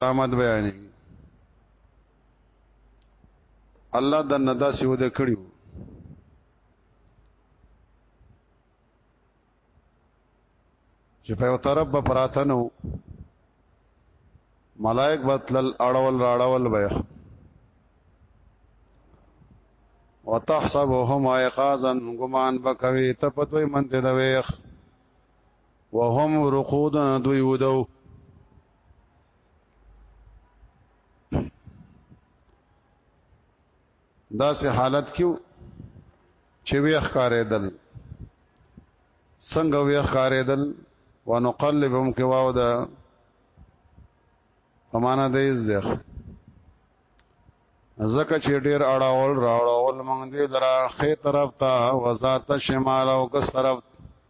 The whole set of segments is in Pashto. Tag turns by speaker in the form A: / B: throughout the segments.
A: کرامت بیانې الله د ندا سیو د کړیو چې په یو طرف به پراته نو ملائک بتل اړول راړول به وتحسبهم ايقاظا غمان بکوي ته پتوي منته د ويخ وهم رقود دوی ودو دا سه حالت کیو چې ویخ کارې دل څنګه ویخ کارې دل ونقلبهم کې واو دا امانه دې از دې زکه چې ډېر اړاول راړاول مونږ دې درا خې طرف ته وزات شمال او کس طرف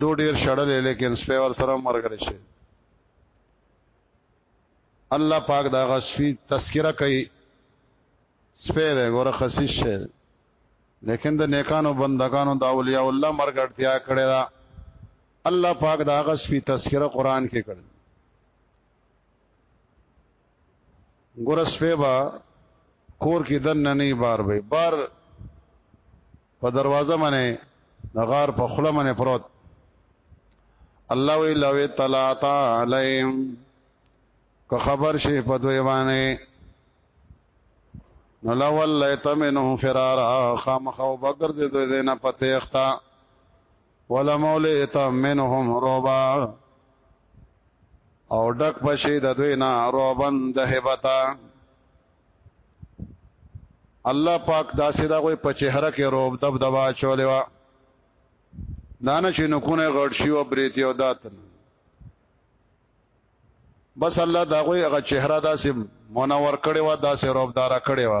A: دو ډیر شړلې لیکن سپه ور سره مرګره شي الله پاک دا غسفی تذکرہ کوي سپه ده ګوره خصیص شه لیکن د نیکانو بندگانو دا اولیاء الله مرګ اړتیا کړی دا الله پاک دا غسفی تذکرہ قران کې کړی ګور سپه با کور کې دن نه نه بار به بار په دروازه باندې نغار په خله باندې پروت الله وی لو طلعت علیم که خبر شي په دوی باندې نو لا ولایت منهم فرارا خامخو بغرد دوی دینه پته اختا ولمولئت منهم رعبا او ډک بشي د دوی نه روبن د هبتا الله پاک داسې دا کوئی په چهره کې روب دب دبا چولې وا دانه چې نکونه غړ شي او بریتي او داتن بس الله دا کوئی هغه چهره داسې منور کړي وا داسې روب دارا کړي وا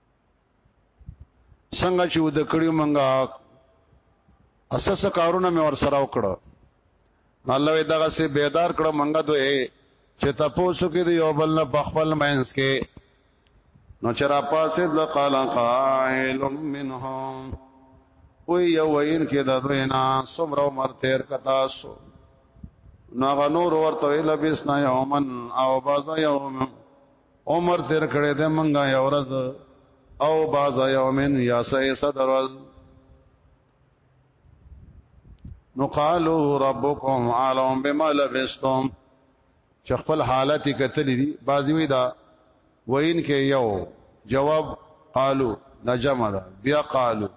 A: څنګه چې ود کړیو منګه اساس کارونه مې ور سره وکړو الله وی دغه سي بیدار کړو منګه دوی چې تاسو کې دی یو بل نه بخفل مینس کې نو چې را پاسې د قال قائل منهم وی یو وین کې د دوی نه سمرو مر تیر کتا سو نو غنور ورته لبسنا یومن او باز یومن عمر تیر کړی د منګه یو ورځ او باز یومن یا سې صدر ورځ نو قالو ربکم عالم بما لبستم چې خپل حالت کتلې دي بازی وی دا وین کې یو جواب قالو دا جمع ده بیا قالو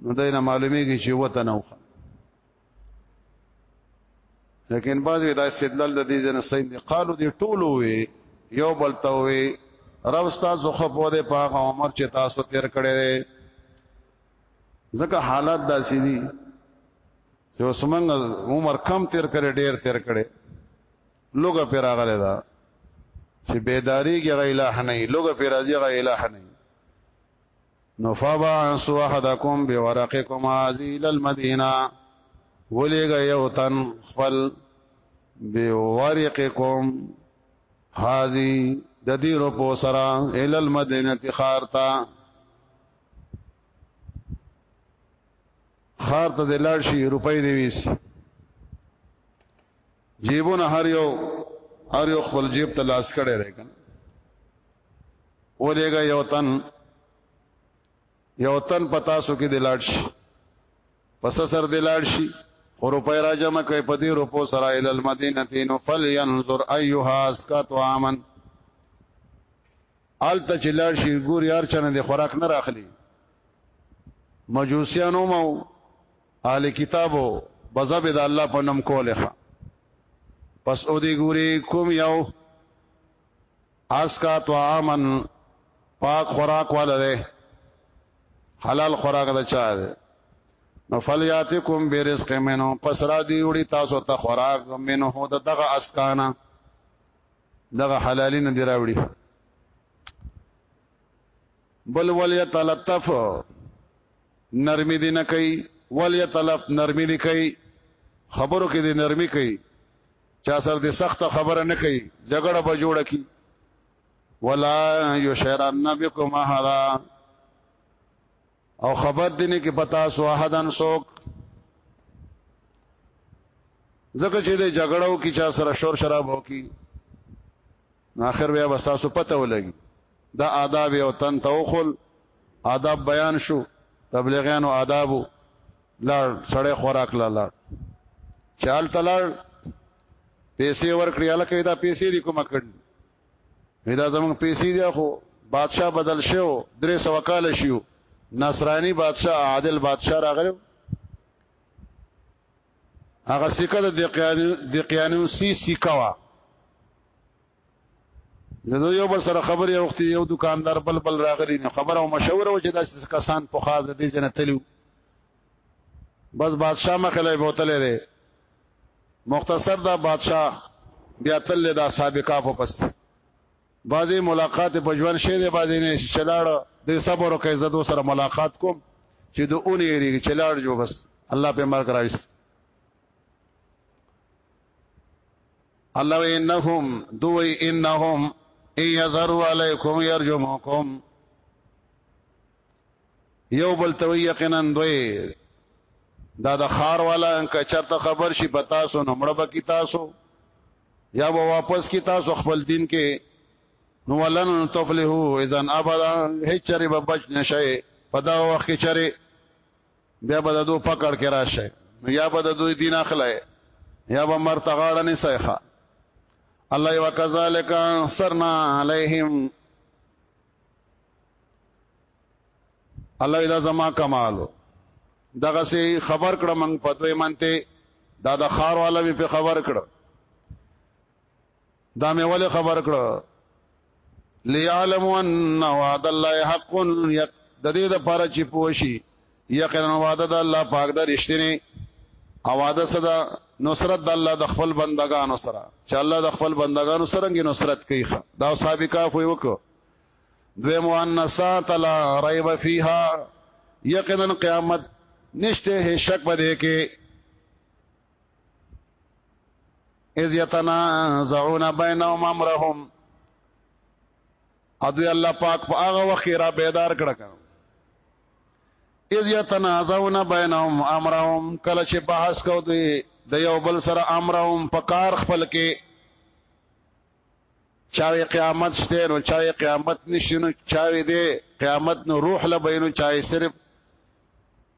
A: نو دینه معلومیږي چې وته نوخه لیکن بعض دا استدلال د دې جن صحیح دی قالو دی ټولو وی یو بل ته وی رب تاسو خو په دې په هغه عمر چې تاسو تیر کړی دی ځکه حالات داسې دي چې وسمنګ عمر کم تیر کړي ډیر تیر کړي لوګه پر راغله دا چې بیداری کې غی الہ نه لوګه پر راځي غی الہ نه نو فبعثوا احدکم بورقکم هذه الى المدینه ولېګا یو تن خپل بورقکم هذه د دې رو په سرا الى المدینه خارتا خار ته د لاړ شي روپۍ دی ویس جیبونه هر یو هر یو خپل جیب ته لاس کړي راکنه ولېګا یو تن یو تن پتا سو کې دلاړ شي پس سر دلاړ شي او روپای را جمع کوي په دې روپو سره ال المدینه تینو فلینظر ایها اسکا تو امن الته چې لاړ شي ګور یار چنه د خوراک نه راخلی مجوسیانو مو اهل کتابو بزب د الله په نوم کوله پس او دې ګوري کوم یو اسکا طعامن پاک خوراک والا دی حلال خوراک دا چا دی نو فلیاتکم برزق منو پس را دی وړي تاسو ته خوراک منو د دغه اسکانا دغه حلالین دی راوړي بل ولیتلطف نرمی دی نه کوي ولیتلف نرمی دی کوي خبرو کې دی نرمی کوي چا سر دې سخت خبره نه کوي جګړه به جوړه کی ولا یشرن بكم احد او خبر دې نه کې پتا سو احدن سوک زکه چې د جګړو کې چا سره شور شراب وکي نو اخر بیا وساسو پته ولګي دا آداب او تن توخل آداب بیان شو تبلیغیانو آدابو لړ سړی خوراک لا لړ چال تلړ پیسې ورکړي الکه دا پیسې دي کومه کړ دا زمونږ پیسې دي خو بادشاہ بدل شو درې سو کال شو نصرانی بادشاہ عادل بادشاہ راغلو هغه سکه د دقیانو سی سکوا زه یو بل سره خبرې اوختي یو دکاندار بل بل راغلی نو خبره او مشوره و چې داسې کسان په خاص د دې جن تلو بس بادشاہ مخله بوتلې ده مختصر دا بادشاہ بیا تل دا سابقہ په پس بعضی ملاقات په ژوند شه ده بعضی نه چلاړ د صبر او عزت سره ملاقات کوم چې د اونې یې چلاړ جو بس الله په مرګ راځي الله انهم دوی انهم ان يذروا عليكم يرجمكم یو بل تو یقینا دوی دا د خار والا انک چرته خبر شي پتا سو نمړه بکی تاسو یا به واپس کی تاسو خپل دین کې نو ولن تفلحو اذا ابدا هیڅ چری به بچ نشئ پدا وخت کې چری بیا به د دوی پکړ کې راشه نو یا به د دوی دین اخلای یا به مرته غاړه نه سیخه الله یو کذالک سرنا علیہم الله دا زما کمالو دغه سي خبر کړه من پتوې منته دا د خار والا په خبر کړه دا مې ولې خبر کړو ليعلم ان وعد الله حق يق د دې د پاره چې پوشي یقینا وعده د الله پاک د رښتینی او وعده صدا نصرت د الله د خپل بندگانو سره چې الله د خپل بندگانو سره کې نصرت کوي دا سابقه فوی وکړو دوی مؤنثات لا ریب فیها یقینا قیامت نشته هیڅ شک بده کې اذ یتنازعون بینهم امرهم ادوی الله پاک په هغه وخت را بیدار کړه اذ یتنازعون بینهم امرهم کله چې بحث کو دوی د یو بل سره امرهم په کار خپل کې چاوي قیامت شته نو چاوي قیامت نشینو چاوي دې قیامت نو روح لبینو چاوي صرف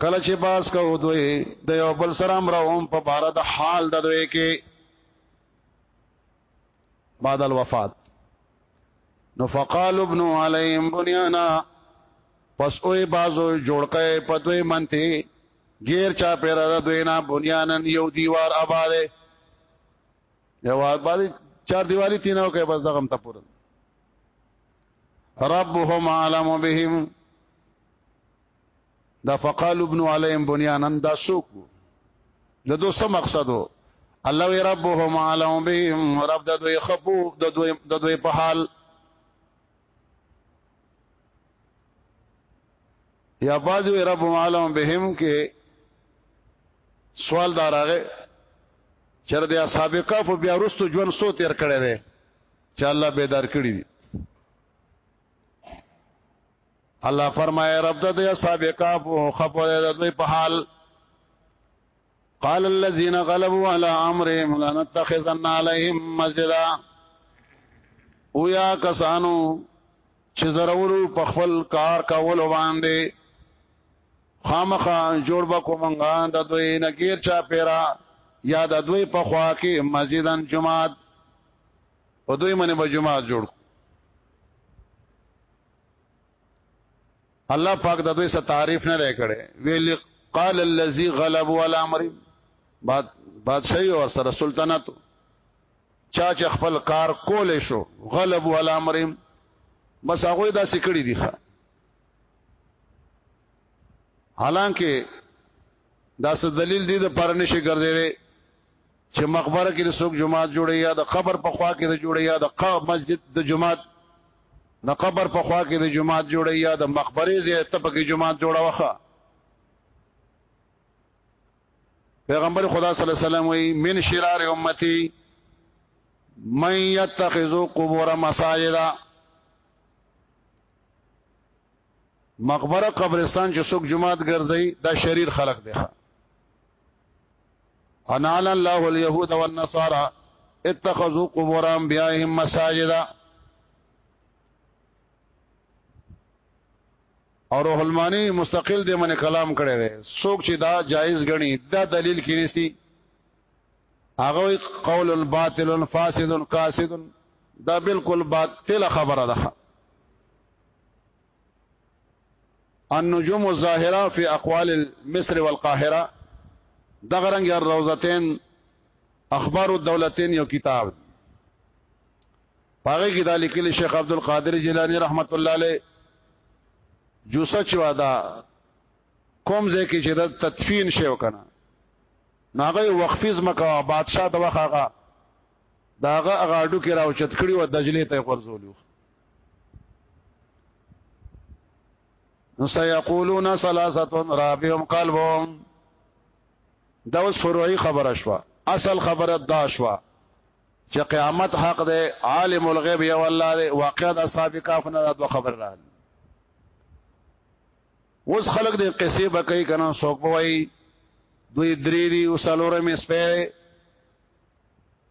A: کله چې باس کو دوی د یو بل سره امرهم په بار د حال د دوی کې بعد الوفات نو فقال ابن عليهم بنيانا پس اوې بازو جوړکې په دوی منته غیر چا پیرا د دوی نه بنیانن یو دیوار آباده یو آباده چار دیواری تینو کې بس دغم ته پورن ربهم عالم بهم دا فقال ابن علیم بنیانا دا سوق د دو سم مقصد وو الله وی ربهم علم بهم رب د دوی خپو د دوی د دوی په حال یا باز وی ربهم علم بهم کې سوال دار هغه چر د اصحاب کاف بیا رستو ژوند سو تیر کړي دي چې الله بیدار کړی دي الله فرمایي رب د اصحاب کاف خپه د دوی په حال قال الذين غلبوا على امرهم لنتخذن عليهم مسجدا او یا کسانو چې زرورو په خپل کار کول باندې خامخا جوړ بکو مونږه د دوی نګیر چا پیرا یا د دوی په خوا کې مسجدن جمعات په دوی باندې به جمعات جوړ الله پاک د دوی څخه تعریف نه کړي ویل قال الذي غلب ولا امر بعد بادشاہي او سره سلطنت چا چې خپل کار کولې شو غلب ولا امر بس هغه دا سکړي دي ښا حالانکه دا څه دلیل دی د پرنشي ګرځي چې مقبره کې څوک جمعات جوړي یا د قبر په خوا کې د جوړي یا د قبر مسجد د جمعات د قبر په خوا کې د جمعات جوړي یا د مقبره زیات ته پکې جمعات جوړا وخه پیغمبر خدا صلی الله علیه وسلم وی من شرار امتی من یتخذو قبور مساجدا مقبره قبرستان چې څوک جمعات ګرځي دا شریر خلق دی انا الله اليهود والنصارى اتخذوا قبور انبيائهم مساجدا او روح المانی مستقل دې من کلام کړي دي څوک چې دا جایز غني دا دلیل کینی سي هغه قول الباطل فاسد قاصد دا بالکل باطل خبره ده النجوم الظاهره فی اقوال مصر والقاهره دغه رنګ الروزتين اخبار الدولتين یو کتاب پاره کې دا لیکلی شیخ عبد القادر جیلانی رحمت الله علیه جوسه چوا دا کوم ځای کې چې د تدفین شی وکنه ناغه وقفیز مکوا بادشاہ د وخاغه داغه اغاډو کې راوچت کړي او دجلې ته غرزولیو نو سيقولون ثلاثه رابعهم قلبهم دا اوس فروعي خبره شو اصل خبره دا شو چې قیامت حق دی عالم الغیب یو الله دی واقعا د اصحاب کهف نه دا دوه خبر را اوس خلق دې قصې به کوي کنه څوک وایي دوی درې دی او سلورم سپه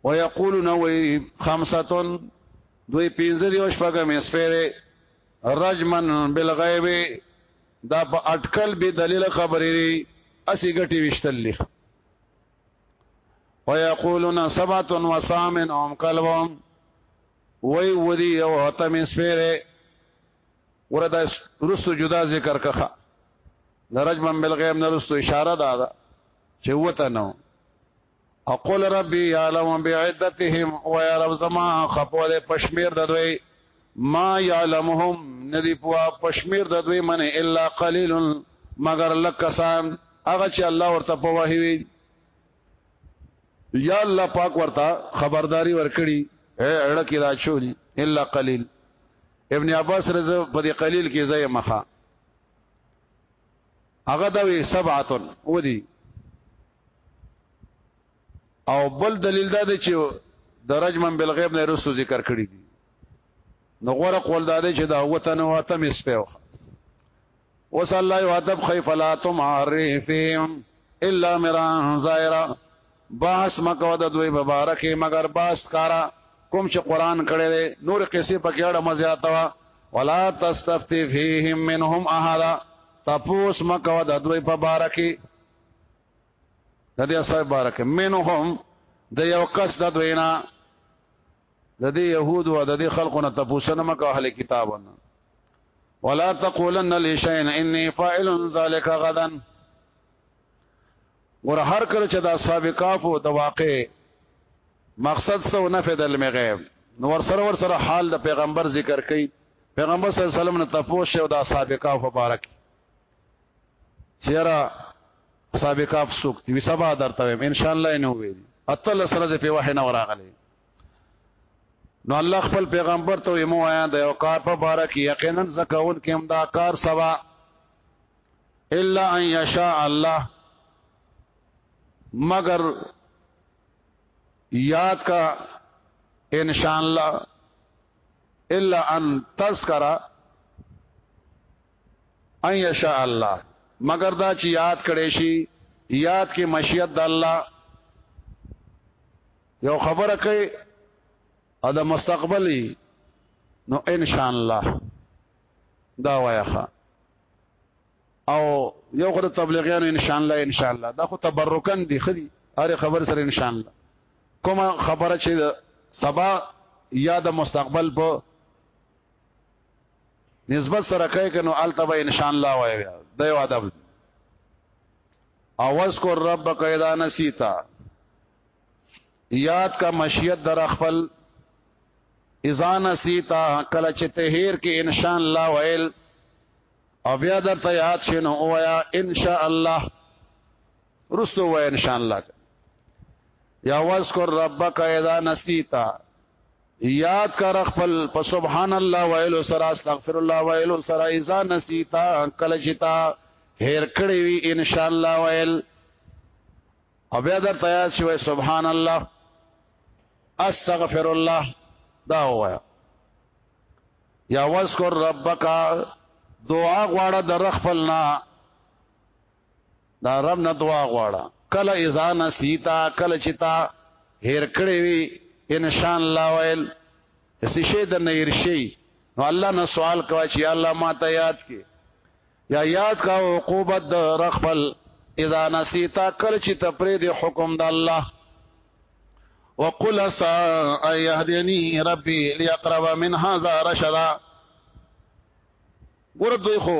A: ويقولون وي خمسه دوی پینځه دی او شپږه مې سپېره رجمن بالغیب دا په اٹکل به دلیل خبرې دي اسی غټي وشتل لخ ويقولون سبعه وثامن هم قلبهم وی ودی او اتم سپېره وردا رسو جدا ذکر کخه درجمن بالغیب نه رسو اشاره ده چې وته نو اقول ربي يعلم بعدتهم ويا رب زما خپو د پشمیر د دوی ما يعلمهم ندی پوا پشمیر د دوی من الا قليل مگر لکسان هغه چې الله ورته په وحي وي یا الله پاک ورته خبرداري ورکړي اړه کې دا چولي الا قليل ابن عباس رضی په دې قليل کې ځای مخه هغه دا وی سبعه ودی او بل دلیل دا دی چې د رجمن بالغیب نه رسو ذکر کړی دي نو غره قول دا دی چې دا وته نو اتم اسپیو وصلی الله یو ادب خیف لا تم عارفهم الا مران ظاهرا باس مکو د دوی مبارک مگر باس کارا کوم چې قران کړي دي نور قصې پکې اړه مزیاته وا ولا تستفتی فیهم منهم احد تپوس مکو د دوی مبارک د دې اصحاب بارک منهم د یو کس د دوینا د دې يهود او د دې خلقونه تاسو نه مکه اهل کتابونه ولا تقولن لشيء اني فاعل ذلك غدا ور هر کله چې دا سابقاف او د واقع مقصد سو نه فدل می غیب نو ور سره ور سره حال د پیغمبر ذکر کړي پیغمبر صلی الله علیه وسلم نه تاسو او دا سابقاف مبارک چیرې سابقه افسوک دی سبا درته ویم ان شاء الله نه ویل اتل سره په وحی نه وراغلی نو الله خپل پیغمبر ته یې مو آیا د یو کار په باره کې یقینا زکون کې هم دا کار سبا الا ان یشاء الله مگر یاد کا ان شاء الله الا ان تذکرہ ان یشاء الله مگر دا چې یاد کړي شي یاد کې مشیت د الله یو خبره کوي او د مستقبلی نو ان شاء الله دا وایخه او یو خدای تبلیغیان ان شاء الله ان شاء الله دا خو تبرکن دي خدي هر خبر سره ان شاء الله کومه خبره چې سبا یا د مستقبل په نسبت سره کوي کنو التبه ان شاء الله وای بیا دا یو ادب او اذكر ربك اذا نسيت یاد کا مشیت در خپل اذا نسيت کله چې ته هیر کې ان شاء الله ویل او بیا در ته یاد شنو وایا ان شاء الله رستو وای ان شاء الله یا واذكر ربك اذا نسيت یاد کر خپل په سبحان الله ویلو سره استغفر الله ویلو سره اذا نسیتا کله چې تا هیر کړی وی ان شاء الله ویل او بیا در تیار شوی سبحان الله استغفر الله دا وایا یا واذکر ربک دعا غواړه در خپلنا دا رب نه دعا غواړه کله اذا نسیتا کله چې تا هیر کړی وي ان شاء الله ویل اسی شی د نه هیر شي نو الله نه سوال کوي چې الله ما ته یاد کې یا یاد کا عقوبت د رخبل اذا نسیتا کله چې ته پرې د حکم د الله وقل سا ايهدني ربي ليقرب من هذا رشدا ګور دوی خو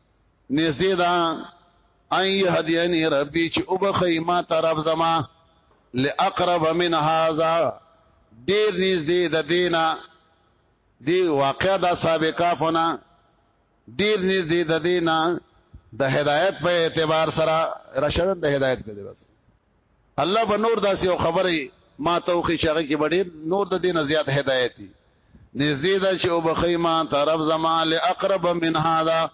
A: نږدې ده ان يهديني ربي چې وبخي ما طرف زما لاقرب من هذا ډیر نږدې د دینا دی واقع دا سابقه فنا ډیر نږدې د دینا د هدایت په اعتبار سره رشد د هدایت په دی بس الله به نور داسې یو خبره ما ته وخی شغه کې بډې نور د دې نه زیات هدایتي نږدې ده چې او بخیما طرف زما لاقرب من هذا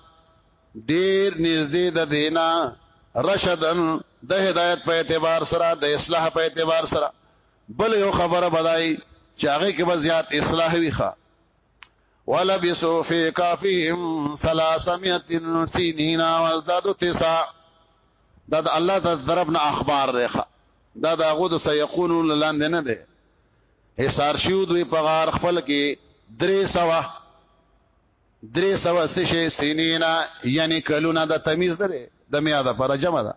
A: ډیر نږدې ده دینا رشدن د هدایت په اعتبار سره د اصلاح په اعتبار سره بل یو خبره بدای چې هغه کې به زیات اصلاح وي ښه ولبسوا في كافهم 300 سنين وازدادوا تسع دا د الله د طرف نه اخبار دی دا د هغه د سيقولون لاندې نه دی حصار شیو دوی په غار خپل کې درې سوا درې سوا سشه سینینا یعنی کلونه د تمیز ده د میا ده پر جمع ده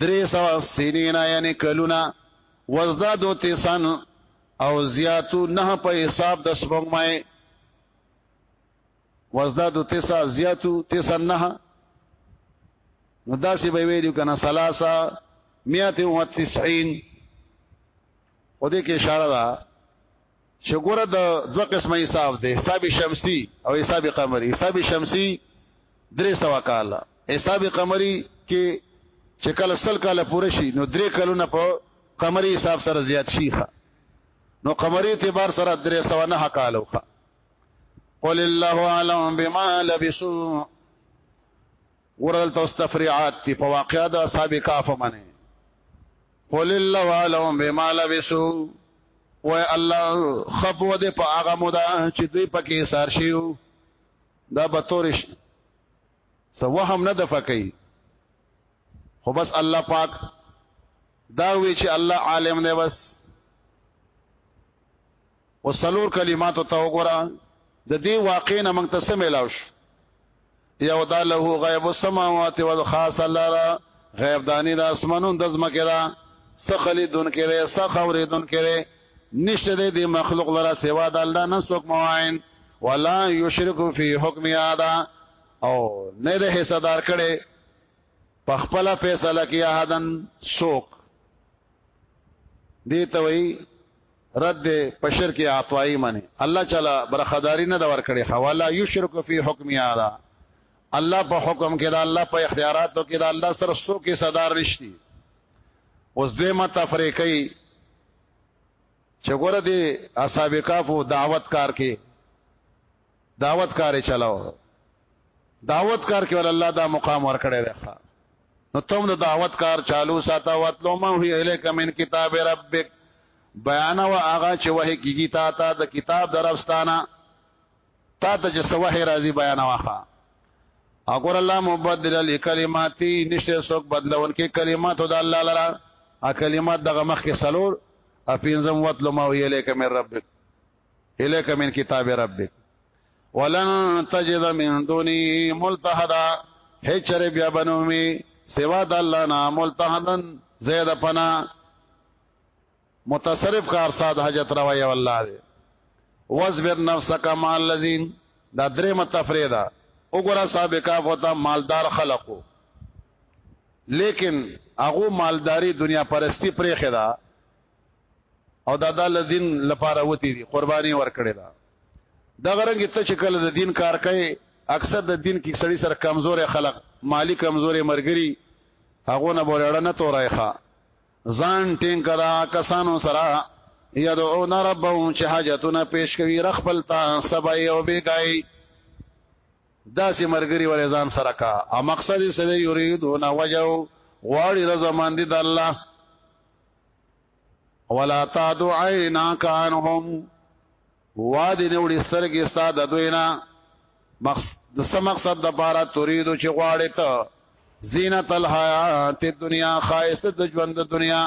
A: درې سوا سینینا یعنی کلونه وزدادو تسن او زیاتو نه په حساب د سپوږمۍ وزدادو تسع زیاتو تسع نه نو داسې به ویلو کنه ثلاثه 190 او دې کې اشاره ده چې ګوره د دوه قسمه حساب دی حساب شمسی او حساب قمری حساب شمسی درې سوا کاله حساب قمری کې چې کله سل کاله پوره شي نو درې کلونه په قمری حساب سره زیات شي نو قمری اعتبار سره درې سوا نه کالو ښه قل الله اعلم بما لبسوا ورل تاسو تفریعات دی په واقعیا د اصحاب کاف منه قل الله اعلم بما لبسوا و الله خبو دې په هغه مودا چې دوی پکې سار شيو دا به تورش سو وهم نه دفع کوي خو بس الله پاک دا وی چې الله عالم دی بس او سلور کلماتو ته وګوره د دې واقع نه موږ ته سم ملاو شو یو دا له غیب السماوات والخاص الله غیب دانی د دا اسمنون د زمکه دا سخلی دن کړي سخوري دن کړي نشته د دې مخلوق لرا سوا د الله نه څوک معاون ولا یشرک فی حکم ادا او نه د حصدار کړي په خپل فیصله کې احدن څوک دې ته وی رد په شرک عطای منی الله تعالی برخداری نه دا ور کړی حوالا یشرک فی حکم یادا الله په حکم کې دا الله په اختیاراتو کې دا الله سره سو کې صدر رښتي اوس دوی ما تفریقی چې ګوره دې اصحاب کافو دعوت کار کې دعوت کار چلاو دعوت کار کې ول الله دا مقام ورکړی دی نو تم د دعوت کار چالو ساته وتلو ما هي الیک من کتاب ربک بیان او هغه چې وه کیږي تا ته د کتاب درفستانه تا ته چې سوه راضي بیان واخا اګور الله مبدل لکلماتي نشه سوک بدلون کې کلمات د الله لرا ا کلمات دغه مخ کې سلور ا پینځم وتلو ما وی الیک من ربک الیک من کتاب ربک ولن تجد من دونی ملتحدا هچره بیا بنومی سوا د الله نه ملتحدن زید پنا متصرف کار ساد حاجت روي والله دې واصبر نفسك مع الذين دا درې متفریدا وګوره سابقا فتا مالدار خلقو لیکن هغه مالداری دنیا پرستی پرې خدا او دا د لدین لپاره وتی دي قرباني ورکړي دا د غرنګ ته چې کله د دین کار کوي اکثر د دین کې سړی سره کمزور خلق مالی کمزور مرګري هغه نه بولړه نه تورایخه ځان ټینګ کړه کسانو سره یدعون ربهم چې حاجتونه پیش کوي رخپل تا سبا یو بیګای داسې مرګري ولې ځان سره کا او مقصد یې سره یریدون وجو غواړي رضا ماندي د الله ولا تعدو عیناک عنهم وادي نوړي سترګې ستا د دوینا مقصد د سم مقصد د پاره تريدو چې غواړې ته زینت الحیات الدنیا خایست د ژوند د دنیا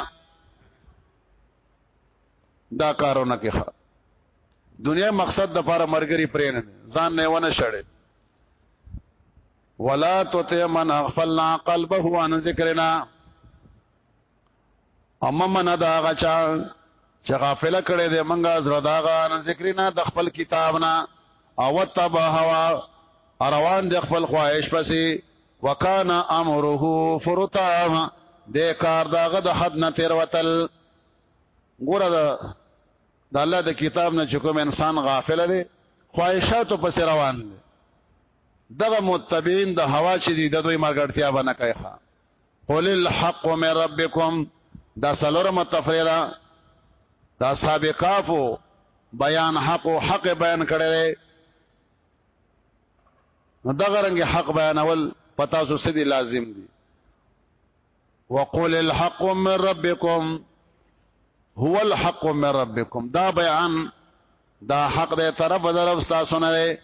A: دا کارونه کې ښه دنیا مقصد د پاره مرګري پرې نه ځان نه ونه شړې ولا تطع من اغفلنا قلبه عن ذکرنا اما من دا غچا چې غافل کړي دې منګه زړه دا غان ذکرنا د خپل کتاب نه او تبا هوا روان د خپل خواهش پسې وکانا امره فرطا د کار داغه د حد نه تیر وتل ګوره د الله د کتاب نه چې کوم انسان غافل دی خواهشاتو پس روان دي دغه متبعين د هوا چې د دوی مرګړتیا باندې کوي قل الحق من ربکم دا سلور متفریدا دا سابقافو بیان حق او حق بیان کړی دی نو دغه رنګ حق بیانول پتا سو سدي لازم دي وقول الحق من ربكم هو الحق من ربكم دا بیان دا حق دے طرف در استاسو نه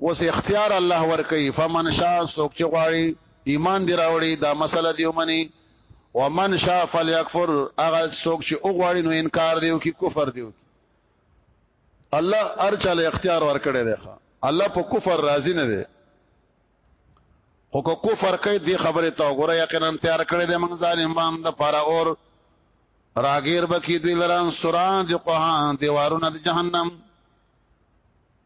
A: اوس اختیار الله ورکي فمن شاء سوک چې غواړي ایمان دی راوړي دا مسله دی ومني ومن شاء فليكفر هغه سوک چې او غواړي نو انکار دیو کی کفر دیو کی الله ارچل اختیار ورکړي دی الله په کفر راضي نه دی خو کو کفر کوي دی خبره تا غره یقینا تیار کړي دی موږ ظالم باندې د پاره اور راګیر بکی دوی لران سران دی قهان دیوارونه د جهنم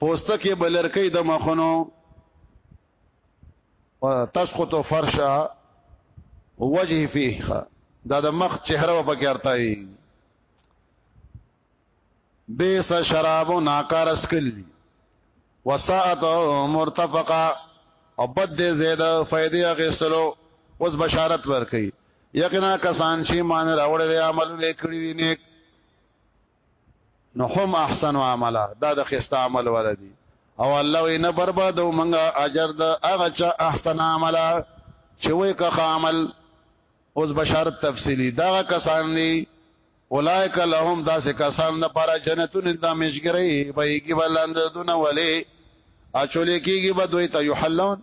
A: پوستکی بلرکی د مخونو تسقط فرشا وجه فيه دا د مخ چهره په کې ارتاي بیس شراب ناکار اسکل وساعت مرتفقه او بد دې زیاده فائدې اغستلو اوس بشارت ورکي یقینا کسان چې مان راوړل عمل وکړي نیک نو هم احسن عملا دا د خسته عمل ولدي او الله وی نه برباد او منګه اجر د هغه چا احسن عملا چې وې که عمل اوس بشارت تفصیلی دا کسان دي اولائک لهم دا سه کسان د پاره جنتون د مشګری به کی بلند دونه ولی اچولې کیږي به دوی ته یحلون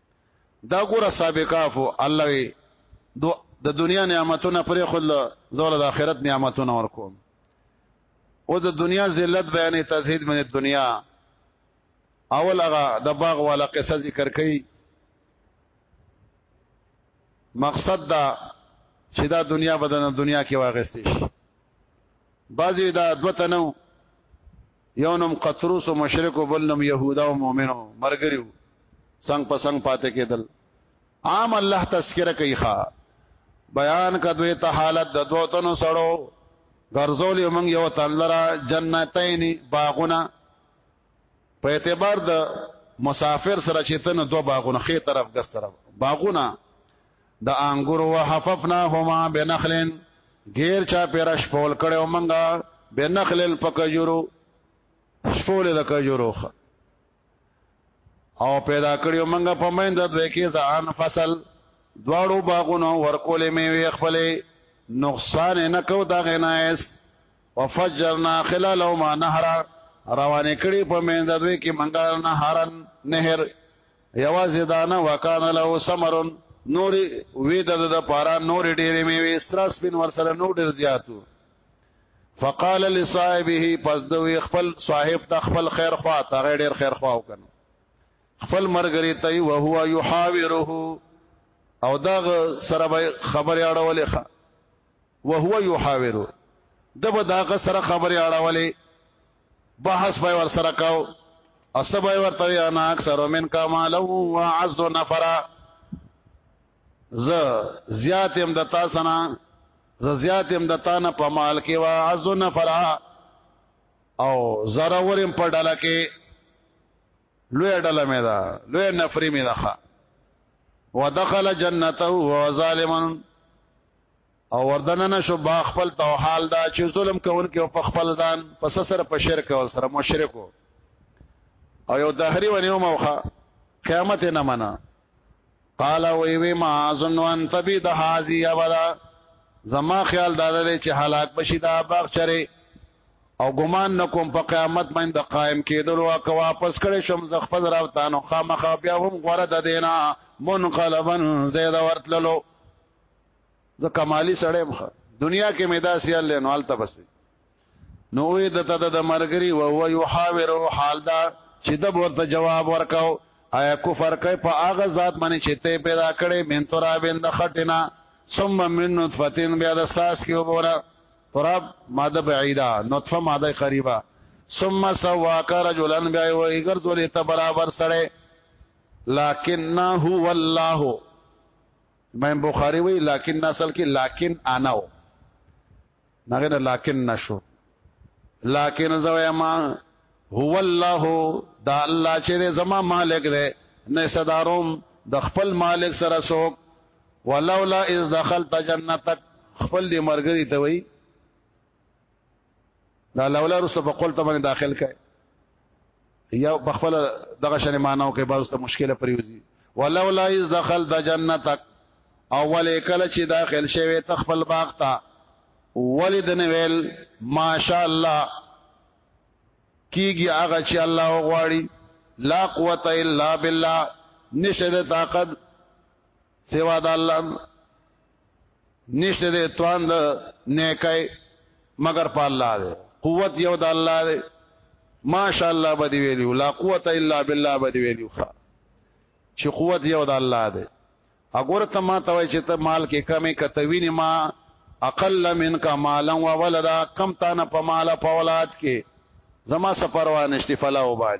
A: دا ګور اصحاب کهف الله وی دو د دنیا نعمتونه پرې خل زول د آخرت نعمتونه ورکوم او د دنیا ذلت بیانې تزهید من دنیا اول هغه د باغ والا قصه ذکر کړي مقصد دا چې دا دنیا بدن دنیا کې واغستې شي بعضی دا دوته نو یو نوم قطروس او مشرک او بل نوم يهودا او مؤمنو مرګریو څنګ په څنګ پاتې کېدل عام الله تذکرہ کوي ښا بیان کدوې ته حالت د دوه تنو سړو ګرځول یو موږ یو تن لرا جنتین باغونه په اعتبار د مسافر سره چې تنه دوه باغونه خې طرف ګس طرف باغونه د انګور وحففناهما بنخلن غیر چا پیر شپول کړو منګه بنخلن پکجورو شپول د کجورو او پیدا کړو منګه په مند د دوی کې ځان فصل دواړو باغونو ورکولې میوه خپلې نقصان نه کو دا غنایس وفجرنا خلالهما نهرا روانې کړې په مند د دوی کې منګه نهرن نهر یوازې دانه وکانه له ثمرن نور وې د د پارا نور ډېرې میوه سرس بن ور سره نور ډېر زیاتو فقال لصاحبه پس دوی خپل صاحب ته خپل خیر خوا ته ډېر خیر خوا وکنه خپل مرګري ته او هو يحاوره او دا سره خبرې اړولې ښه او هو يحاوره دبه داغه سره خبرې اړولې بحث به ور سره کاو او سبا ورته وی انا اکثر من کمال او عز نفر ز زیاتم د تاسو نه ز زیاتم د تانه په مال کې وا عز نفر او زراورم په ډله کې لوی ډله مې دا لوی نفری مې دا ودخل جنته وهو ظالم او وردننه شو با خپل تو حال دا چې ظلم کوونکې او په خپل ځان پس سره په شرک او سره مشرکو او یو دهری ونیو موخه قیامت نه منا قال وی وی ما ظن ان تبي د هاذي ابدا زما خیال دا دی چې هلاک بشي دا باغ چره او ګمان نکوم په قیامت باندې قائم کېدل او که واپس کړي شم ز خپل راوتانو خامخا بیا هم غره د دینا منقلبن زید ورتللو زه کمالی سړی مخه دنیا کې مې دا سیال له نوال ته بسې نو وې د تد د مرګري او هو یحاور حال دا چې د ورته جواب ورکاو آیا کفر کوي په هغه ذات باندې چې ته پیدا کړې من ترابین د خټینا ثم من نطفه بیا د ساس کې وبورا تراب ماده بعیدا نطفه ماده قریبا ثم سواک رجلا بیا وې ګرځولې ته برابر سره لکنه هو الله امام بخاری وی لکن نسل کې لکن انا و نغه نه لکن نشو لکن زوی ما هو الله دا الله چې زما مالک دی نه صداروم د خپل مالک سره سوک ولولا اذ دخلت جنتک خپل دی مرګری ته وی دا لولا رسو په قول ته باندې داخل کړي یا په خپل دغه شنه مانو کې بعض ته مشکله پریوزي ولولا اذ دخل د جنتک اول کله چې داخل شوه تخپل باغ تا ولید نویل ماشاء الله کیږي هغه چې الله وغواړي لا قوت الا بالله نشد طاقت سوا د الله نشته د توان د نیکای مگر په الله دی قوت یو د الله دی ماشاء الله بدی ویلو لا قوت الا بالله بدی ویلو چې قوت یو د الله دی اګور ته ما ته وای چې ته مال کې کمی کتوینه ما اقل منک مالا و ولدا کم تانه په مال په اولاد کې زما سفر و نشتی فلا وبال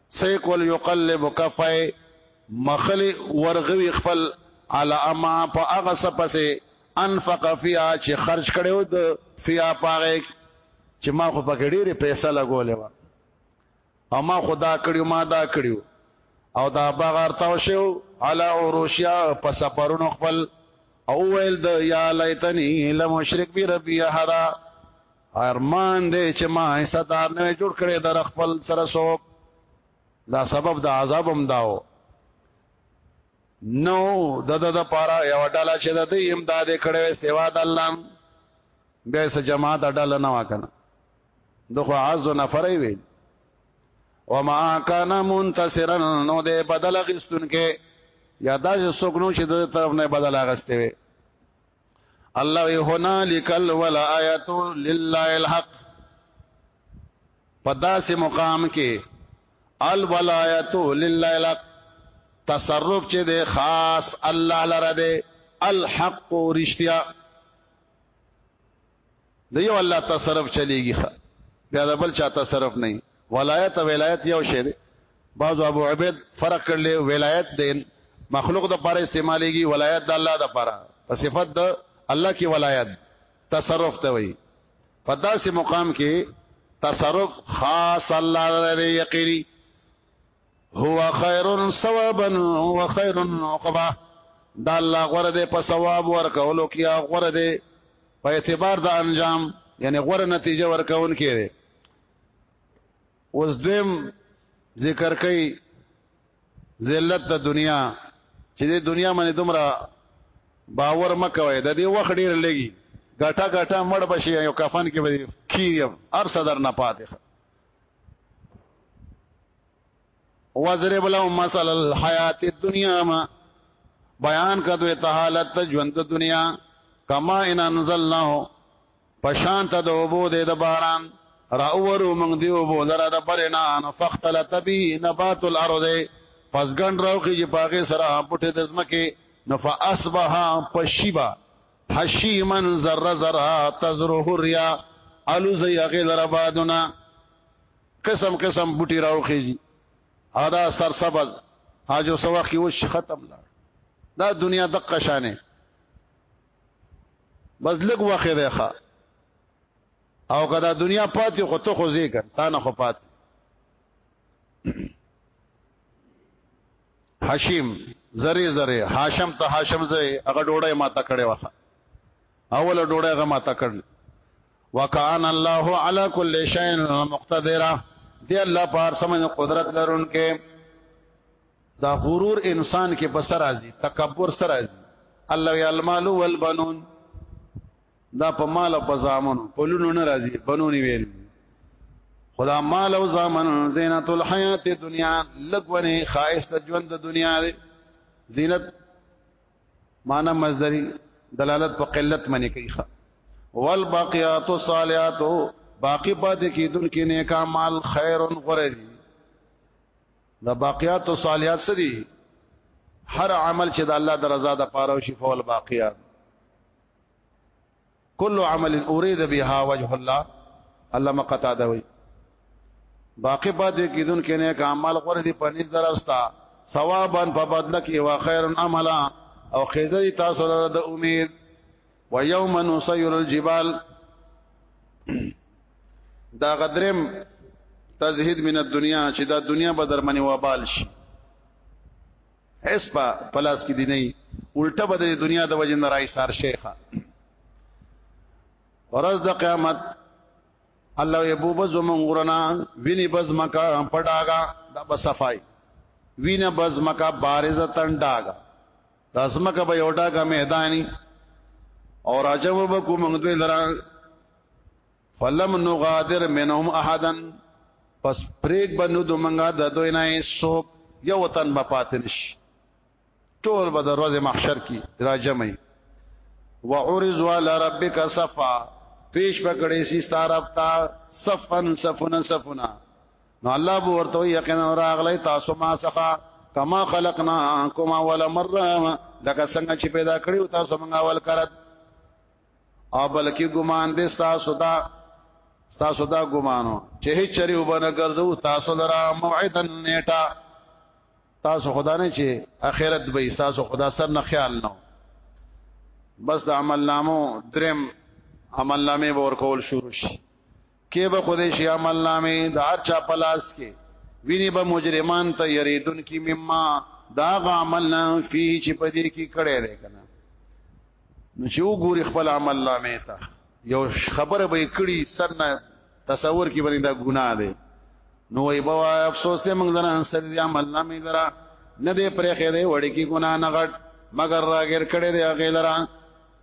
A: سيقول يقلب کفای مخلی ورغوي خپل على اما په هغه سپسه انفق فيها چې خرج کړو د فيها پاره چې ما خو پکې ډېرې پیسې لګولې و او ما خدا کړیو ما دا کړیو او دا باغ ارتاو شو على عروشیا په سفرونو خپل او ویل د یا لیتنی لمشرک بی ربی هدا ارمان دې چې ما حصہ دار نه جوړ کړي در خپل سره سوک دا سبب د عذاب هم داو نو د د د پارا یو ډاله چې د دې امداد کړي سیوا د الله بیا سه جماعت ډاله نه وکنه دغه عز نفرې وي وما کان منتصرا نو دې بدل غستون کې یا دا څوک نو چې د طرف نه بدل غستې وي الله وی هنالک الولایت لله الحق پدا سے مقام کې الولایت لله الحق تصرف چې ده خاص الله لره ده الحق رشتیا د یو الله تصرف چلیږي بیا د بل چا تصرف نه ولایت او ولایت یو شی دی بعض ابو عبید فرق کړل ولایت دین مخلوق د پاره استعمالېږي ولایت د الله د پاره په صفت د الله کې ولایت تصرف ته وایي په داسې مقام کې تصرف خاص الله لري یقیني هو خیر ثوابا و خیر عقبا دا الله غره دې په ثواب ورکولو کې او غره دې په اعتبار د انجام یعنی غره نتیجه ورکون کې دي اوس دیم ذکر کوي ذلت د دنیا چې د دنیا باندې دومره باور مکوي د دې وخت ډیر لګي ګټه ګټه مړ بشي یو کفن کې به کی هر صدر نه پاتې وضرب لهم مثل الحیات الدنیا ما بیان کدوې ته حالت د ژوند د دنیا کما ان انزلناه پشان ته د وبو د باران راورو موږ دی وبو لره د پرنا فختلت به نبات الارض پس ګن راو کې چې پاګه سره پټه د زمکه نفاصبها پشیبا حشیما ذره ذره تزره الریا الو زی هغه لره بادونه قسم قسم بوټي راوخیږي ادا سر سبز اجو سوا کې وش ختم لا دا دنیا د قشانه بس لګ واخې ده ښا او کدا دنیا پاتې خو ته خو زیګر تا نه خو پاتې حشیم زری زری هاشم ته هاشم زری هغه ډوړې ما ته کړې وخه اول ډوړې هغه ما ته کړل وکان الله علی کل شیء مقتدرا دی الله پار سمن قدرت لرونکې دا غرور انسان کې بسر راځي تکبر سره راځي الله یا المال والبنون دا په مال او په زامن په لونو نه راځي بنونی ویل خدا مال او زامن زینت الحیات دنیا لګونه خاصه ژوند د دنیا دی زینت معنا مصدری دلالت په قلت منی کوي والباقیات الصالحات باقی پاتې کیدونکې نیکا مال خیر غره دي دا باقیات او صالحات څه دي هر عمل چې د الله د رضا د پاره او شفاء الباقیات کل عمل اريد بها وجه الله الله مقتا دوي باقی پاتې کیدون کې نه کمال غره دي پنځ درستا ثوابن په بدل کې وا خیر عملا او خیزه تاسو لپاره د امید و یوم نسیر الجبال دا غدرم تزهید من الدنیا چې دا دنیا به درمنې وبال شي اس په پلاس کې دی نه الټه به د دنیا د وجه نه راي سار شیخه ورځ د قیامت الله یبو بز منغرنا ویني بز مکا پډاګا د بصفای وینه بز مکا بارز تنداګا د اسمکه به یوډاګا میدانی او راجو بکو موږ دوی لرا فلم نغادر منهم احدا پس پریک بنو دو منګه د دوی نه سوب یو وطن به پاتنش ټول به د ورځې محشر کی راجمې وعرض على ربك صفا پیش پکړې سي ستارب تا صفن صفنا صفنا نو الله بو ورته یقینا راغلی تاسو ما صفا کما خلقناکم اول مره لکه څنګه چې پیدا کړیو تاسو موږ اول کرت او بلکې ګمان دې تاسو دا تاسو دا ګمانو چې هیڅ چری وبنه ګرځو تاسو لرا موعدا نیټه تاسو خدا نه چې اخرت به تاسو خدا سر نه خیال نو بس د عمل نامو درم عمل نامه ور کول شروع شي کې به خدای شي عمل نامې د هر چا پلاس کې ویني به مجرمان ته یریدون کی مما دا عمل نه فی چې پدې کې کړه دی کنه نو چې وګوري خپل عمل نامې ته یو خبره به کړي سرنه تصور کې باندې دا ګناه دی نو وای بوا افسوس ته موږ درنه سر دې عمل نامې درا نه دې پرې خې دې وړي کې ګناه نه غټ مگر راګر کړي دې هغه لرا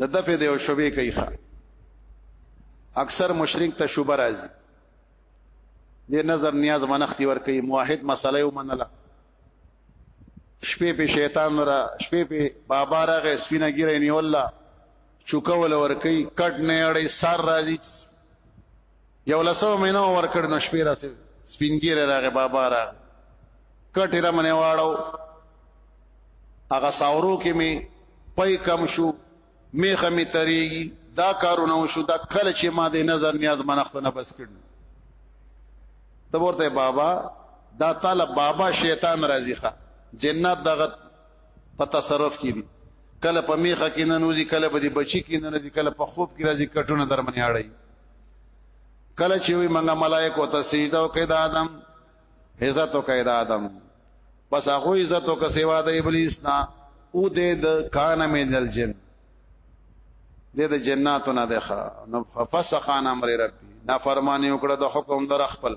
A: د دفه د یو شوبې کوي ښا اکثر مشرک ته شوبه راځي د نظر نیاز منختی ور کوي موحد مسله یو منله شپې په شیطان را شپې په بابا راغې سپینه ګیره نیولا چوکه ول ورکی کټ نه اړې سار راځي یو لسو مینه ورکړ نو شپې را سي سپینګیر راغه بابا را کټ را منه واړو هغه ساورو کې می پي کم شو میخه می تریږي دا کارونه شو دا کله چې ما د نظر نیاز منخونه بس کړ ته ورته بابا دا تعالی بابا شیطان راضی ښه جنات دغه په تصرف کې دي کله په میخه کې نه نوځي کله په دې بچی کې نه نوځي کله په خوب کې راځي کټونه درمنې اړي کله چې وي منګه ملائکه ته سجده وکړي د آدم عزت وکړي د آدم بس هغه عزت وکړي سیوا د ابلیس نه او دې د کان من الجن دې د جناتو نه ده نو ففسقان امر ربي نافرمانی وکړه د حکم در خپل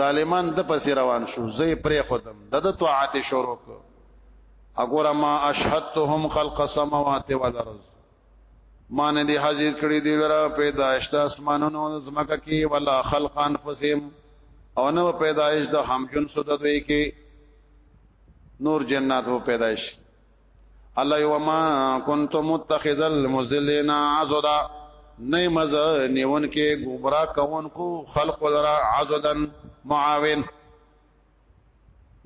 A: ظالمان د پس روان شو زه پرې خدم د د طاعت شروع کو اګور ما اشهدتهم خلق السماوات والارض ما نه دي حاضر کړی دی لره پیدائش د اسمانونو زمکه کې ولا خلق انفسهم او نو پیدائش د همجن سود دوی کې نور جنات وو پیدائش الله یوما کنتم متخذ المذلین عضدا نه مزه نیون کې گمراه کون کو خلق لرا عزدن معاون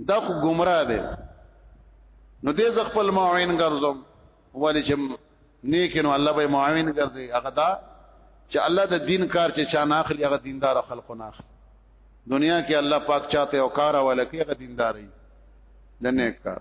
A: دا خو گمراه دی نو دې ز خپل معاون ګرځم ولی چې نیک نو الله به معاون ګرځي هغه دا چې الله د دین کار چې چا ناخلی هغه دیندار خلق ناخلی دنیا کې الله پاک چاته او کار ولکه هغه دینداري د نیک کار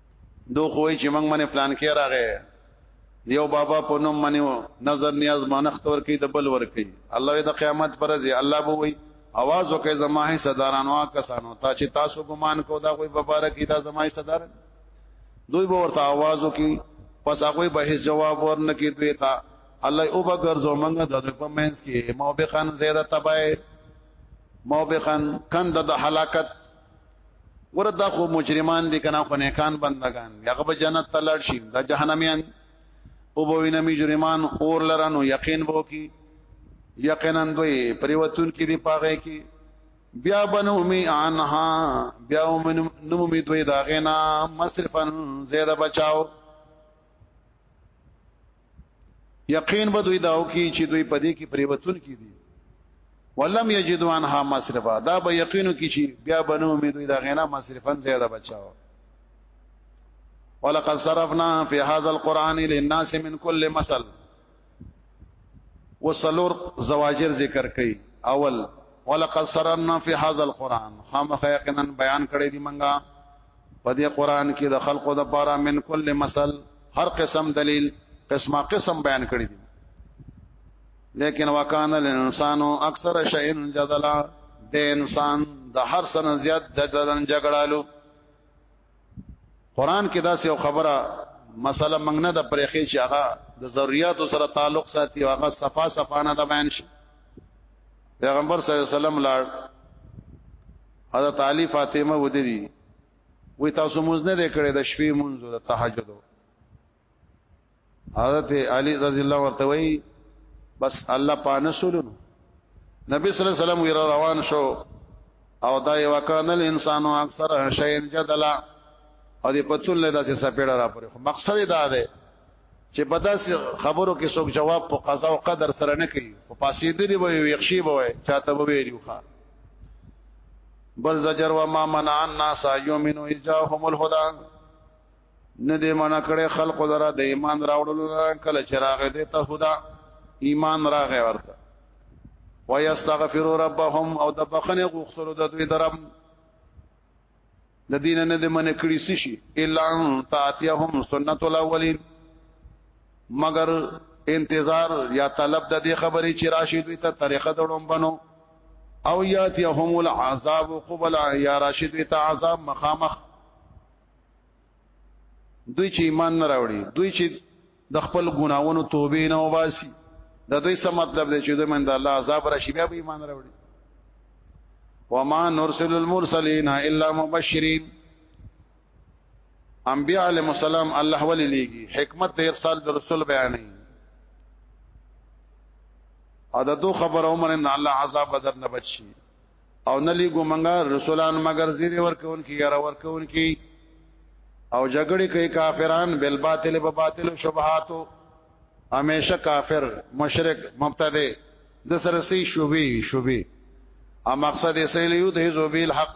A: دو خوې چې موږ باندې پلان کې راغې دیو بابا په نوم باندې نظر نیاز مانخت ور کوي د بل ور کوي الله د قیامت پر ځي الله به وي आवाज وکي زماه صدرانو کسانو ته چې تاسو ګمان کو دا کوئی مبارک دا زماه صدر دوی به ورته आवाज وکي پس هغه به هیڅ جواب ورنه کوي دوی ته الله او بغیر زمنګ د په منځ کې موبقن زیاده تبای موبقن کند د هلاکت وردا خو مجرمان دي کنه خو نیکان بندگان هغه به جنت ته لړ شي دا جهنميان او به وینه مجرمان اور لرانو یقین بو کی یقینا دوی پریوتون کې دی پاغه کې بیا بنو می انها بیا ومن نو می دوی داغه نا مصرفن زیاده بچاو یقین به دوی داو کی چې دوی پدې کې پریوتون کې دي ولم یجدوا عنها مصرفا دا به یقینو کی چې بیا بنو می دوی دا غینا مصرفن زیاده بچاو ولقد صرفنا في هذا القران للناس من كل مثل وسلور زواجر ذکر کړي اول ولقد صرفنا في هذا القران خامخ یقینا بیان کړی دی منګه په دې قران کې د خلقو د پاره من کل مثل هر قسم دلیل قسمه قسم بیان کړی دي لیکن وکانه الانسانو اکثر شئن جدلا د انسان د هر سن زیات د دلن جګړالو قران کې دا یو خبره مسله منګنه د پرېخې چې هغه د ضرورت سره تعلق ساتي او هغه صفا صفانه د بیان شي پیغمبر صلی الله علیه وسلم لاړ حضرت علی فاطمه ودی وی تاسو موږ نه کړی د شپې مونږ د تهجد حضرت علی رضی الله ورته وی بس الله پانه سولو نبی صلی الله علیه وسلم وی روان شو او دا یو کان الانسان اکثر شین جدلا او دې پتون له داسې سپېړه را پرې مقصد دا ده چې په داسې خبرو کې څوک جواب په قضا او قدر سره نه کوي په پاسې دې به یو یخشي به وي چاته به ویلو ښا بل زجر و ما منع الناس یومنو اجاهم الهدى نه دې منع کړي خلق درا د ایمان راوړلو کله چې راغې دې ته هدا ایمان راغې ورته ويستغفروا ربهم او د بخنه غوښتلو د دوی درم د دین نه د من کړي سي شي الا تاتيهم سنت الاولين مگر انتظار یا طلب د دې خبرې چې راشي دوی ته طریقه دړم بنو او یاتیهم العذاب قبل یا راشد وی تا عذاب مخامخ دوی چې ایمان نه راوړي دوی چې د خپل ګناوونو توبه نه وباسي دا دوی څه مطلب دی چې دوی من د الله عذاب راشي بیا به ایمان راوړي وما نرسل المرسلین الا مبشرین انبیاء علیهم السلام الله ولی لیږي حکمت د ارسال د رسول بیانې او د دو خبره عمر ان الله عذاب بدر نه بچي او نه لیګو منګه رسولان مگر زیری ورکون کی یاره ورکون کی او جګړه کوي کافران بل باطل په باطل او شبهاتو همیشه کافر مشرک مبتدی د سره سی شوبې شوبې ا مقصد یې سیلیو د هیزو بیل حق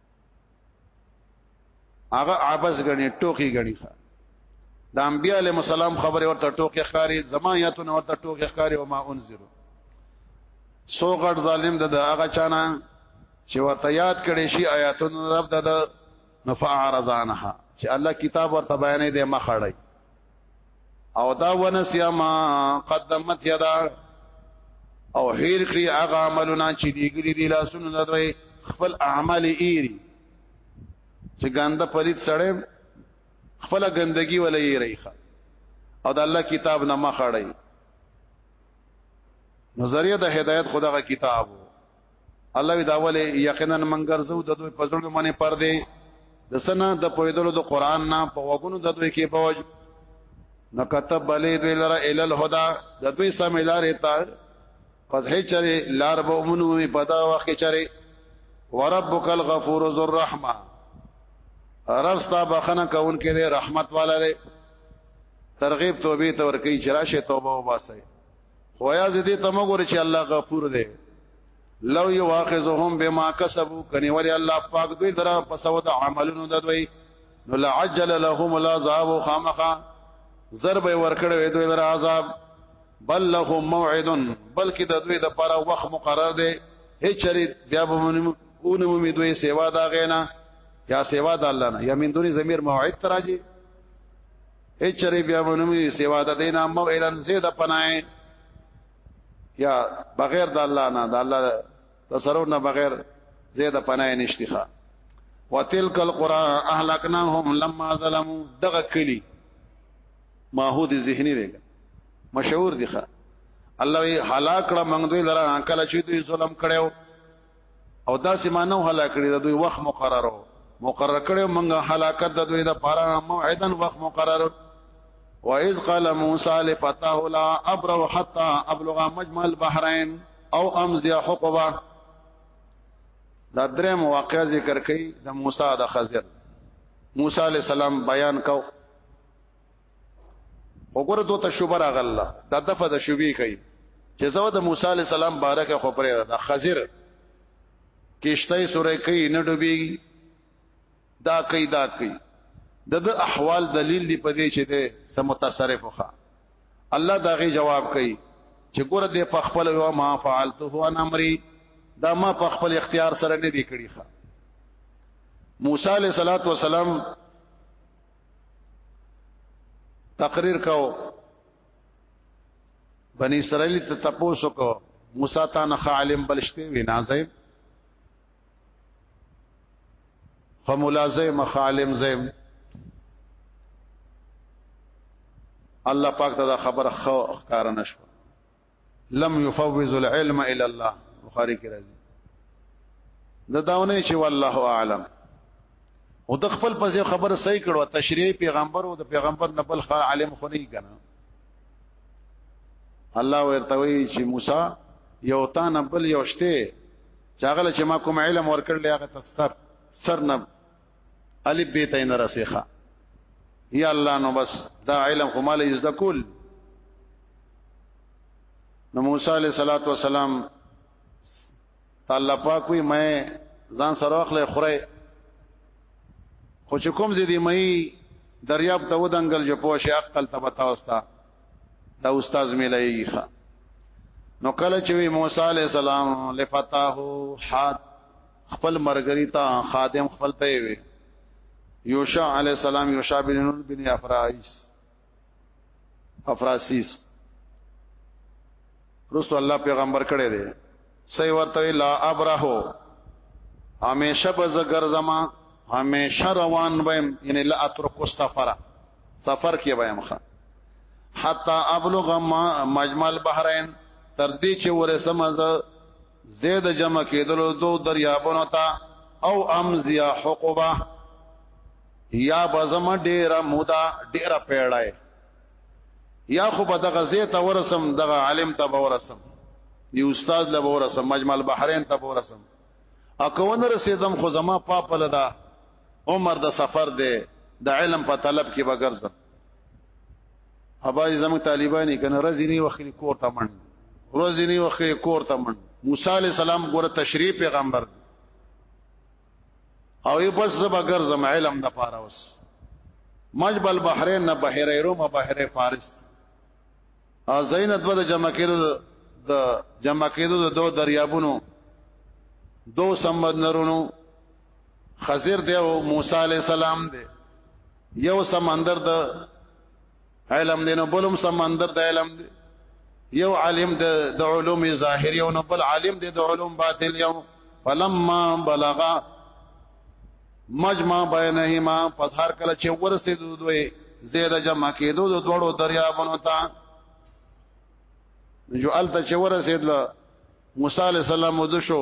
A: هغه عبس غني ټوکی غني ښه د انبیاء علیهم السلام خبره ورته ټوکی ښکاری زما یاتون ورته ټوکی ښکاری او ما انذر سو غټ ظالم د هغه چانه چې ورته یاد کړي شي آیاتون رب د نفع رضانها چې الله کتاب ورته بیانې د مخړی او دا ونسیا ما قدمت یدا او هیر کړی هغه عملونه چې دیګری دی لاسونو د دوی خپل اعمال ایری چې ګنده پلیت سړی خپل ګندګي ولې ایری ښه او د الله کتاب نه مخړی نظریه د هدایت خدغه کتاب الله وی دا ولې یقینا منګرزو د دوی پزړو باندې پر دی د سنه د پویدلو د قران نه په وګونو د دوی کې په وجه نو کتب بلې دوی لره ال الهدى د دوی سم لارې ته پس هي چره لار به مونږ وی پدا وخت چره وربک الغفور ذو الرحمه رب ستا بخنه کون کې دې رحمت والا دې ترغیب توبې ته ور کوي چې راشه توبه وباسه خو یا زه دې تمګور چې الله غفور دی لو یواخذهم بما کسبوا کني ولي الله پاک دوی درا پسو د عملونو د دوی نو لعجل لهم العذاب خامخا ضرب ورکړ وې دوی درا عذاب بل لهم موعد بلکې د دوی د پر وخت مقرر دی هي چری بیا به اون مومي دوی سیوا دا غینا یا سیوا د الله نه یا من دوني ضمیر موعد تراجي اچری بیا منوی سوا د دینا مو اعلان زید پناه یا بغیر د الله نه د الله تصرف نه بغیر زید پناه نشتیخه وتلک القرى اهلكناهم لما ظلموا دغه کلی ماحود ذهنی دی مشهور دی ښا الله هلاک کړه موږ دوی لره کله چې دوی ظلم کړو او دا سیمانو هلاک کړی د دوی وخت مقررو مقرر کړو موږ هلاکت د دوی د پاره موعدن وخت مقررو وَإِذْ قَالَ مُوسَى لِفَتَاهُ لَا أَبْرَحُ حَتَّى أَبْلُغَ مَجْمَعَ الْبَحْرَيْنِ أَوْ أَمْضِيَ حُقُبًا دا درې مواقع ذکر کړي د موسی د خضر موسی عليه السلام بیان کو وګوره دوته شوبه راغله دا دفه د شوبې کوي چې زو د موسی عليه السلام بارکه خو پرې د خزر کشته سورې کوي نه ډوبي دا کوي دا کوي د د احوال دلیل دی پدې چې ده سم متصرف وخا الله دا غي جواب کوي چې ګوره دې په خپل و ما فعلته انا امري دا ما په خپل اختیار سره نه دی کړی ښا موسی علیہ الصلوۃ والسلام تقریر کاو بنی اسرائیل ته تپوسو کو موسی تا نه عالم بلشته وی نازم فملازم عالم زم الله پاک ته دا خبر خو ښکار نشو لم يفوض العلم الى الله بخاری کې راځي دا داونه چې والله اعلم او د خپل پسې خبره صحیح کړو تشریح پیغمبر او د پیغمبر نه بل خال عالم خو نه کنا الله ورته وی چې موسی یو تان بل یو شته چاغله چې ما کوم علم ورکړل هغه تستر سر نه الف به تین رسخه یا الله نو بس دا علم خو مال یز د کول نو موسی علیہ الصلوۃ والسلام تعالی پاک وی مې ځان سره اخله خره خو چې کوم زیدی مې دریاب ته ودنګل جو پوشه عقل ته بتاوستا دا استاد مې لایخه نو کله چې موسی عليه السلام لفتاه حات خپل مرګري ته خادم خپل ته وي یوشع علی السلام یوشع بن نون بن افرائیس افراسیس رسول الله پیغمبر کړي دي سي ورته لا ابرهو همیشه بز ګرځما همیشه روان ویم یعنی لا اترک السفر سفر کې ویم خا حتا ابلغ ما مجمل بحرین تر دې چې ورسم از زید جمع کېدلو دو دریابونو ته او امزیا حقبه یا بزم ډیره مودا ډیره پیړای یا خو په دغه زی ته ورسم دغه عالم ته ورسم دی استاد له ورسم مجمع البحرین ته ورسم اکون رسیدم خو زما پاپا لدا عمر د سفر دی د علم په طلب کې بغرزم ابا زمو طالبانی کنه رزینی وخی کور ته من رزینی وخی کور ته من موسی علی السلام ګوره تشریح پیغمبر او یو بس زبا ګرځم علم د پاره اوس مجبل بحرین نه بحیره روم بحیره فارس ا زینت بد جمع کېدو د جمع کېدو د دو دریابونو دو سمندرونو خضر دی او موسی علی السلام دی یو سمندر د علم دی نو بلم سمندر د علم دی یو عالم د د علوم ظاهری او نو بل عالم دی د علوم باطن یو فلما بلغا مجمع بینهما پس هر کله چې ورسېدو دوی زیاده جمع کېدو د دوړو دریابونو ته جو الته چې ورسېدل موسی علی السلام ودشو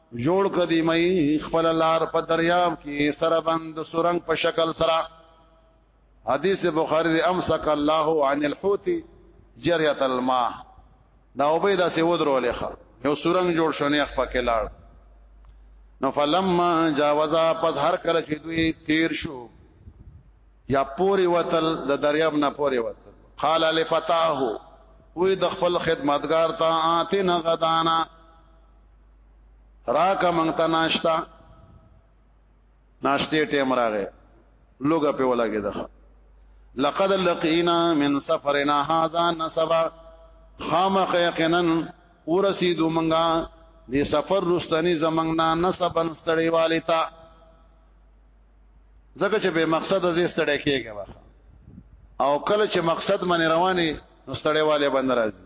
A: جوړ کدی مې خپل لار په دریاب کې سره بند سورنګ په شکل سره حدیث بخاری دی امسک الله عن الحوت جریت الماء دا عبیدا سی ودرو لخه یو سورنګ جوړ شونه خپل کې لاړ نو فلما جاوزا پس هر کله چې دوی تیر شو یا پوری وتل د دریاب نه پوری وتل قال لفتاه وې د خپل خدمتگار ته آتنا غدانا راکا مونږ ته ناشتا ناشته ټیم راغې لوګه په ولاګه ده لقد لقینا من سفرنا هذا نصبا خامخ یقینا ورسیدو مونږه دې سفر رستنی زمنګ نه نصبن ستړی والی تا زکه چې به مقصد دې ستړی کېږي او کله چې مقصد باندې رواني نو ستړی والی باندې راځي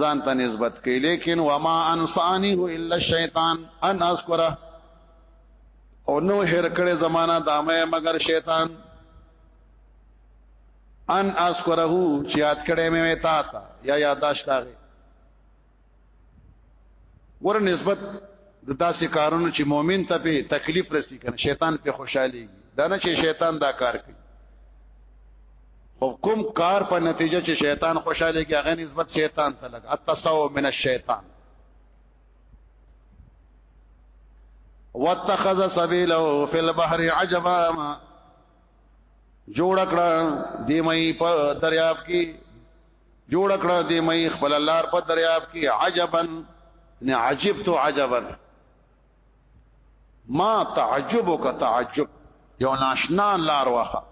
A: ځان ته نسبت کوي لیکن وما انسانه الا الشیطان ان اذكره او نو هر کړه زمانہ دامه مگر شیطان ان اذكره چې یاد کړه مې وتا تا یا یاداشت هغه ور نسبت د داسې کارونو چې مؤمن ته په تکلیف رسی کنه شیطان په خوشحالي دا نه چې شیطان دا کار کوي خو کوم کار په نتیجه چې شیطان خوشاله کې هغه نسبت شیطان ته لګ التصو من الشیطان واتخذ سبيله في البحر عجبا جوړ کړه دی مې په دریاب کې جوړ کړه دی مې خپل لار په دریاب کې عجبا نه عجبت عجبا ما تعجبک تعجب یو ناشنا لار واخه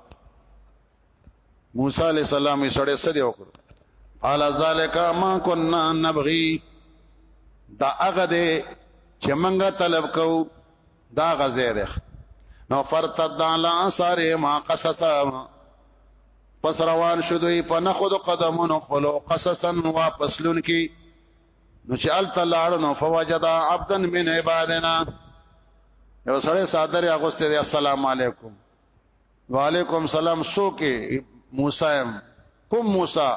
A: موسی علی السلام یې سړې سدي وکړ قال ذالک ما كنا نبغي دا هغه دی چې منګه طلب کو دا غزه ده نو فرتد علی اثر ما قصص پس روان شو دوی په نخود قدمونو خپل قصصا واپس لون کی نو چې ال تلاړ نو فوجدا عبدا من عبادنا یو سره صادره اغوسته دی السلام علیکم وعلیکم سلام سو کې موسی کوم موسی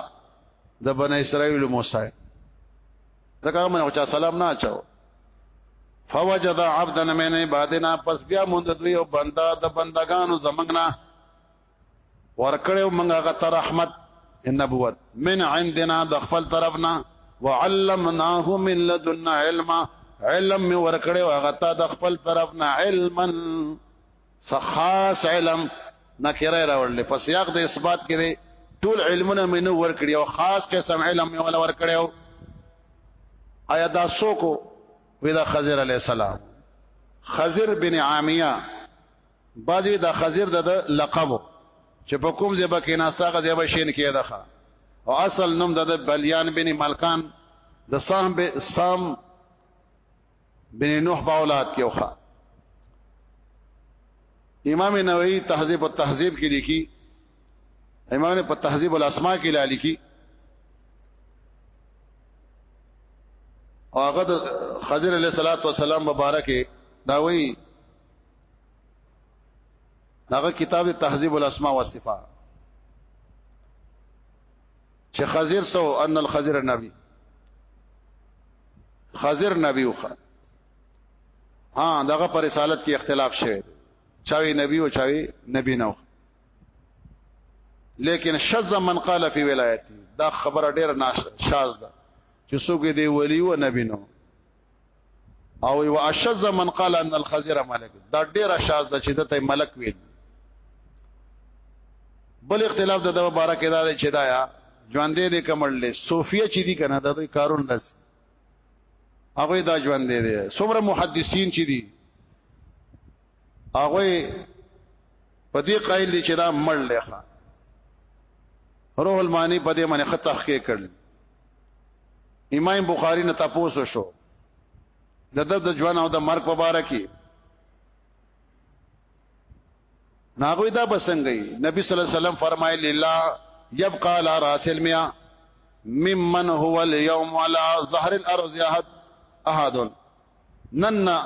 A: د بن اسرائیل موسی دا کوم نه چا سلام نه چاو فوجد عبدنا من عبادنا پس بیا مونږ دوی او بندا د بندگانو زمنګنا ورکړو موږ هغه ته رحمت النبوت من عندنا د خپل طرفنا وعلمناه من لدنا علما علم می ورکړو هغه ته د خپل طرفنا علما سخاص علم نکره راوړل پس یاق د اثبات کړي ټول علمونه مې نو ورکړي او خاص قسم علم مې ولا ورکړو آیا دا سوکو ودا خضر علی السلام خضر بن عامیه بعضی د خزر د لقب چې په کوم ځای به کې ناستغه ځای به شین کېده او اصل نوم د بلیان بن ملکان د سام به سام بن نوح په اولاد کې وخا امام نووي تهذیب او تهذیب کې لیکي امام په تهذیب الاسماء کې لیکي او هغه خضر علیہ الصلوۃ والسلام مبارک دا وایي هغه کتاب تهذیب الاسماء والصفات چې خضر سو ان الخضر نبی خضر نبی وخه ها دغه پر رسالت کې اختلاف شوه چاوي نبی او چاوي نبی نه لیکن شذ من قال فی ولایتی دا خبره ډیر ناش شاذ ده چې څوک دی ولی او نبی نه او یو اشذ من قال ان الخزر ملک دا ډیر اشاذ د چې دته ملک ویل بل اختلاف د مبارک ادا دی چې دا یا ژوندې دې کمړلې صوفیه چې دي کنه دا دوی کارون داس هغه دا ژوندې دي څومره محدثین چې دي هغه په دې قائل دي چې دا مړ لخوا روح المانی په دې باندې خطا کې کړل امام بخاری نه تاسو شو د د د ژوند او د مرګ په اړه کې ناغوی دا بسنګي نبی صلی الله علیه وسلم فرمایلی لا يبقى على راس الميا ممن هو اليوم على ظهر الارض احد احد نن نه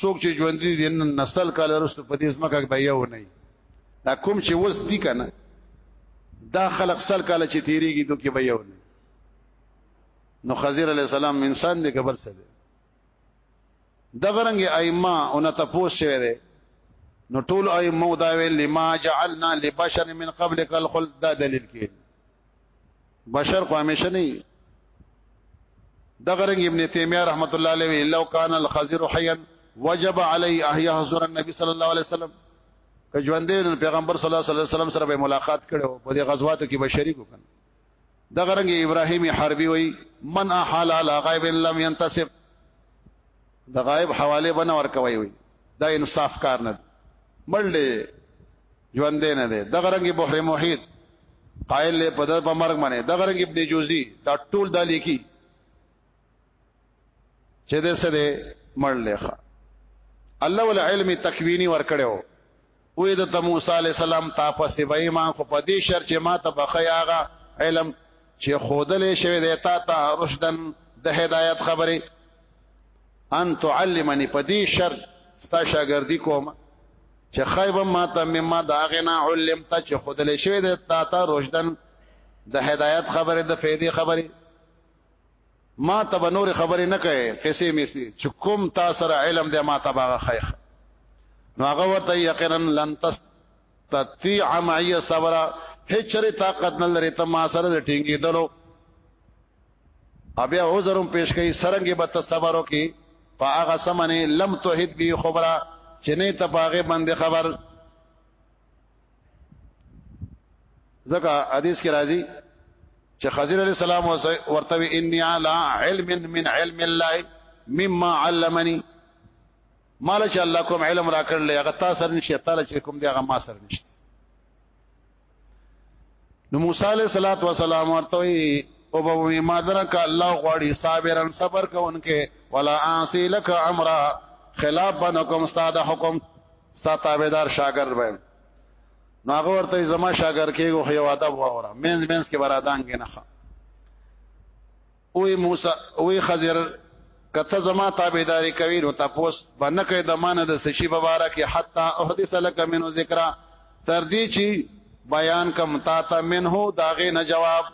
A: څوک چې ژوند دي نن نسل کال رسو په دې ځمکه کې بیا و نه دا کوم چې وس دي کنه دا خلق سل کال چې تیریږي دوی کې بیا و نه نو خضر علی السلام انسان دی قبر سره دی د غرنګ ائمه اون ته پوس شوی دی نو ټول ائمه دا ویل لما جعلنا لبشر من قبلك الخلد دا دلیل کې بشر خو همیشه نه دغه رنګ ابن تیمیه رحمت الله علیه لو کان الخضر حیا وجب علی احیا حضور النبی صلی الله علیه وسلم که ژوندې پیغمبر صلی الله علیه وسلم سره به ملاقات کړو په دې غزواتو کې به شریک وکړ دغه رنګ ابراهیم حربی وای من احال علی غیب لم ينتسب د غایب حواله بنور کوي وي دا انصاف کار نه مړلې ژوند نه دی دغه رنګ بحر محیط قائل له پدر په مرګ باندې دغه رنګ ابن جوزی دا ټول د لیکي چې د څه دی مړ لخه الله ول علم تکوینی ور کړو وې د موسی علی السلام تاسو به ایمان خو په دې شر چې ما ته بخیاغه علم چې خودلې شوی دی تا ته رشدن د هدایت خبره ان تعلمني په دې شر ستا شاګردي کوم چې خیب ما ته مما دا غنا علم ته چې خود له شوی د تا ته رشدن د هدایت خبره د فیدی خبره ما ته به نور خبره نه کوي قصې می سي چې کوم تا سره علم دی ما ته باغه خیخ نو هغه ورته یقینا لن تستطيع معي صبر هیڅ چره طاقت نه لري ته ما سره ټینګې دلو ابیا عذرم پیش کوي سرنګ به ته صبر وکي په هغه سمنه لم توحد به خبره چې نه ته پاغه باندې خبر ځکه حدیث کې راځي چې خضر علی السلام ورته انی علی علم من علم الله مما علمني مال چې الله کوم علم راکړل هغه تاسو نشي تعالی چې کوم دی هغه ما سره نشته نو موسی علیہ الصلوۃ والسلام ورته او به ما درک الله غواړي صابرن صبر کوونکې ولا اعصي لك امرا خلاف بنکم استاد حکم ستا تابعدار شاګرد به نو هغه ورته زما شاګر کېږو خو یو ادب وره مینز مینز کې برادان کې نه اوې موسی اوې خضر کته زما تابعداري کوي نو تاسو باندې کوي د مان د سشي مبارک حتا احدث لك منه ذکر تر دې چې بیان کم تا ته منه داغه نه جواب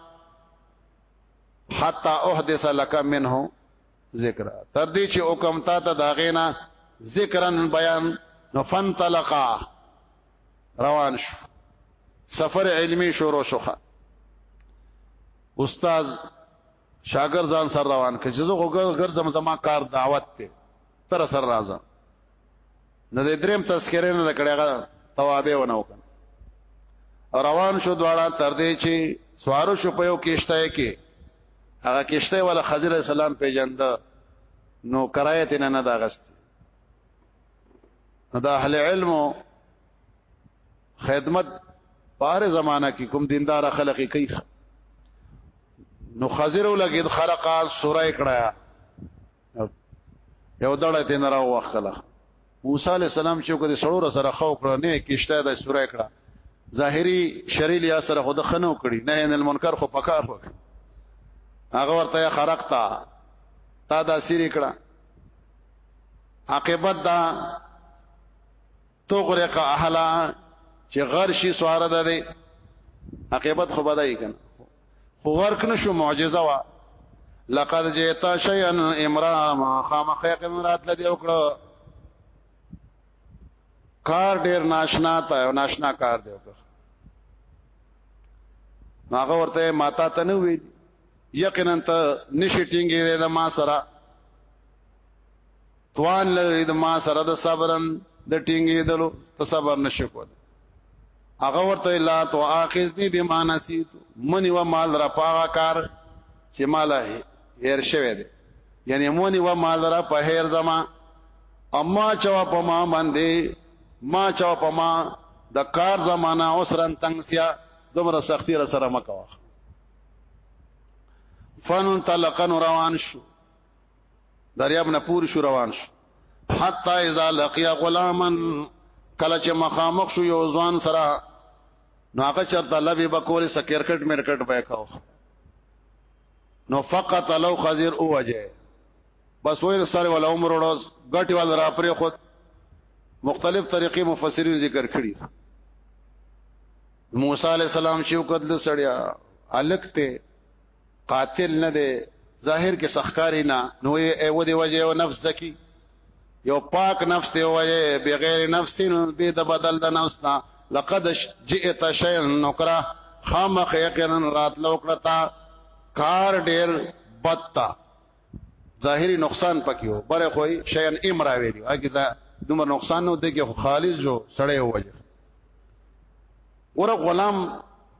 A: حتا احدث لك منه ذکر تر دې چې حکم تا ته داغه نه ذکرن بیان نو فنطلقا روان شو سفر علمی شروع شوخه استاد شاګر ځان سر روان کړ چې زه غوګر زم زما کار دعوت ته تر سر راځم نه د دریم تذکرې نه کړه هغه توابه ونه وکړ روان شو دواړه تر دې چې سوارو شو په یو کېشته کې هغه کېشته ولا خضر السلام پیجنده نو کرایت نه نه داغست دا اهل علم خدمت پاره زمانہ کې کوم دیندار خلق کوي نو خزر ولګید خلقا سوره کړه یو دړه تین راو وخلا موسی علی السلام چې کو دې سړور سره خو کړه نه کیشته د سوره کړه ظاهری شری لیا سره خود خنو کړي نه ان المنکر خو پکار وک هغه ورته خرقتا تا دا سری کړه عاقبت دا تغرق اهلا چې غرشي سوار ده دی عاقبت خو بدای کنه خو ورک نشو معجزه وا لقد جئت شيئا امرا ما خامخ يقين رات لدی وکړه کار ډیر ناشنا تا ناشنا کار دی وکړه هغه ورته ماتا ته نه وی یقینا ته نشټینګې ده ما سره توان لري د ما سره د صبرن د ټینګې دلو ته صبر نشکول هغه ورته لا تو اخذنی بما نسیت منی و مال را پاغه کار چې مال هیر شوه دی یعنی منی و مال را په هیر زما اما چوا په ما باندې ما چوا په ما د کار زمانہ اوسرن تنگسیا دومره سختی را سره مکوخ فن تلقن روان شو دریاب نه پوری شو روان شو حتا اذا لقيا غلامن کله چې مخامخ شو یو ځوان سره نو هغه چرته لوي بکول سکرکټ مرکټ وکاو نو فقط لو خزر او وجه بس وې سره ول عمر وروز غټي ول را پرې خود مختلف طریقې مفسرین ذکر کړي موسی علی السلام چې وکړل سړیا الکته قاتل نه دی ظاهر کې سخکاری نه نو یې و دی وجه او نفس زکی یو پاک نفس دی وجه بغیر نفس به د بدل د نفس نه لقد جئت شيئا نکرا خامخ یقینا رات لوکړتا کار ډیر بدتا ظاهری نقصان پکې وو بره خو شيئا امرا ویلی هغه دا دومره نقصان نه دی کې خالص جو سړی وجه ور غلام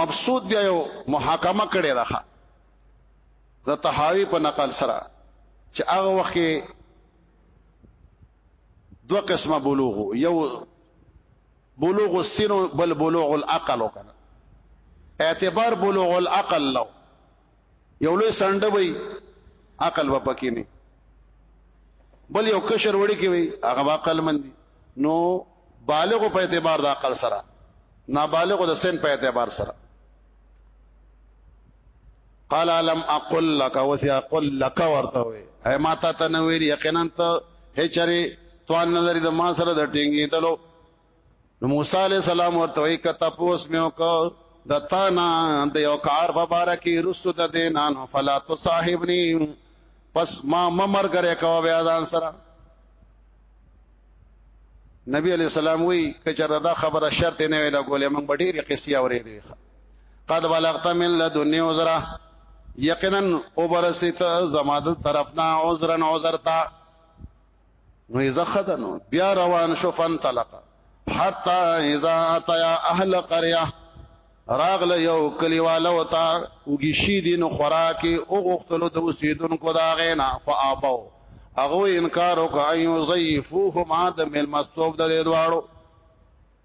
A: مبسوط بیا یو محاکمه کړي راخه د تحاوی په نقل سره چې هغه وخت دو قسمه بلوغ یو بلوغ السن بل بلوغ العقل وکړه اعتبار بلوغ العقل لو یو لوی سنډه وي عقل و پکې نه بل یو کشر وړي کې وي هغه عقل مند نو بالغ په اعتبار د عقل سره نابالغ د سن په اعتبار سره قال لم اقل لك وسي اقل لك ورته وي اي ما ته تنوير یقینا ته هچري توان نظر د ما سره د ټینګې دلو نو موسی علی السلام ورته وی کته پوس میو کو د تانا د یو کار په بار کې رسو د دینانو فلا تو صاحبنی پس ما ممر کرے کو بیا ځان سره نبی علی السلام وی کچره دا خبره شرط نه ویله ګولې مونږ ډېری قصې اورې دی قد بلغت من لدنی عذرا یقینا اوبرسیت زماده طرفنا عذرا عذرتا نو یې زخدنو بیا روان شو فن طلق حتا اذا اتیا اهل قريه راغله یو کلیواله وتا وګشي دین خوراکي او غختلو د اوسیدونکو دا غینا فابو هغه انکار وکړ ایو ضعیفوه ما د مل مستوب د دواړو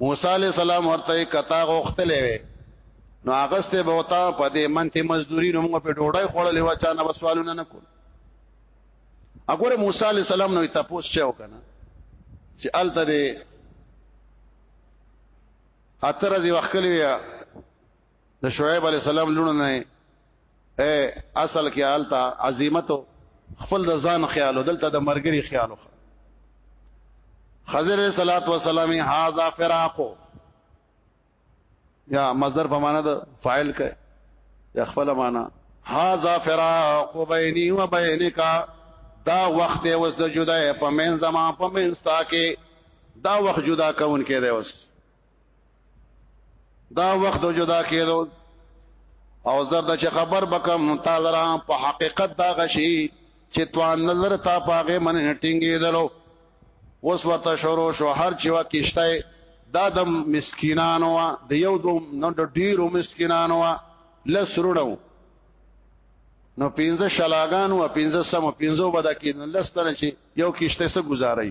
A: موسی علی السلام ورته کتا غوښتلې وي نو هغه ست به وتا په دې منته مزدوري نو موږ په ډوډۍ خوړلې و چا نه وسوالونه نه کول اګوره موسی علی السلام نو تاسو شو کنه چې الته دې اتر ځي وخت کلی د شعیب علی السلام لونه نه اے اصل کې حالتا عظمتو خپل د ځان خیالو دلته د مرګري خیالو خضر صلوات و سلام هاذا فراقو یا مصدر په معنا د فاعل کې یا خپل معنا هاذا فراق بیني و بینک دا وخت اوس د جدای په من زما په من ستا کې دا وخت جدا کون کې دی اوس دا وخت جدا کېدو او زر د چې خبر بکم نو تعالی را په حقیقت دا غشي چې توان نظر تا پاغه من ټینګې دلو وس ورته شروع شو هر چې وا کیشته دا د مسکینانو د یو دو نو د ډیرو مسکینانو لسرونو نو پینځه شلاګان او پینځه سم پینځو بدا کې لستنه چې یو کیشته سره گزارای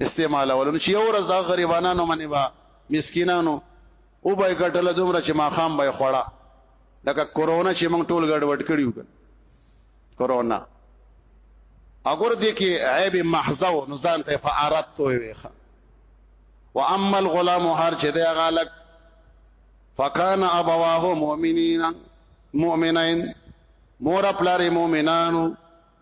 A: استعمال ولن چې یو ورځ غریبانو منی با مسکینانو او به ګټل دومره چې ما خام به خوړه لکه کورونا چې موږ ټول ګډ وډ کړیو کورونا اگر دې کې عیب محضو نو ځان ته فارت توي ویخه واما الغلام هر چې دی غالک فکان ابواه مؤمنین مؤمنین مور خپل مؤمنانو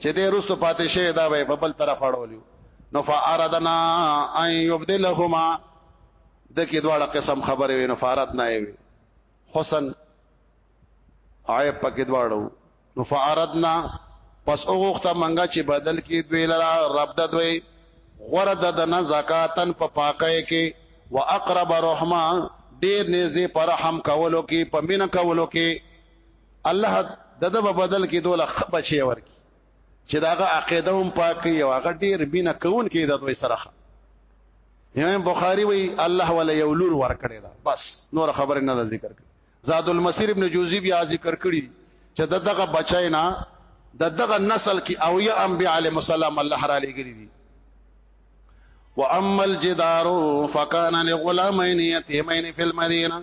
A: چې دې رسو پاتې شوی دا به په بل طرف اړولیو نو فاردنا ان يبدلهما د کې دواړه قسم خبره وي نو فارت نه وي حسن عیب پکې دواړو نو فاردنا پس اوغخته منګه چې بدل کې دوی لرا رب د دوی غره د دنا زکاتن په پاکه کې واقرب رحمه ډیر نږدې پر رحم کولو کې پمینه کولو کې الله دغه په بدل کې دوله خبه شي ورکی چې داغه عقیده هم پاکي او هغه ډیر بینه کون کې د دوی سره امام بخاری وی الله ولا یولور ور کړی دا بس نور خبر نه ذکر کړ زاد المسیر ابن جوزی بیا ذکر کړی چې دغه بچای نه دغه نسل کې او یا انبیاء علیهم السلام الله را لګری دي واما الجدار فكان لغلامين يتيمين في المدينه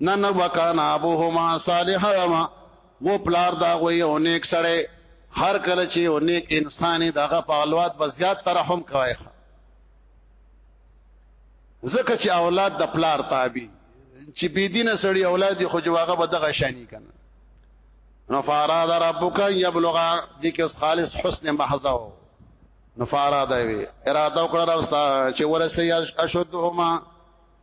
A: نه نه وکانا ابوهما صالح ما و پلار دا غوي او نیک سره هر کله چې او نیک انساني دغه په اولاد به زیات ترحم کوي زکه چې اولاد د پلار تابع چې بی دینه سړی اولاد خو جواغه به دغه شانی کنه نو فاراد ربک یبلغ دې کې خالص حسن محض او نو فاراد وی اراده وکړه راوستا چې ورسې اشدهما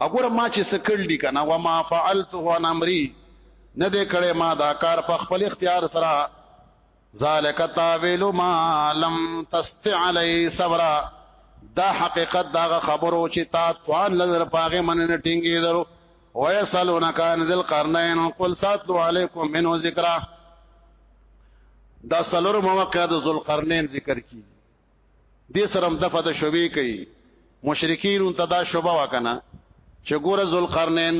A: اګوره ما چې سکل دي کنه و ما فعلته عن امري نه دې کړې ما دا کار په خپل اختیار سره ذالک تاویل ما لم تست علی صبر دا حقیقت دا خبرو چې تا توان لزر پاغه من نه ټینګې درو ويسالونک عن ذل قرنین قل ساتلو علیکم منه ذکرہ دا سلور مواقع د ذل قرنین ذکر کی دې سره هم دفعه د شوبې کوي مشرکین ته دا شوبه وکنه چې ګوره ذوالقرنین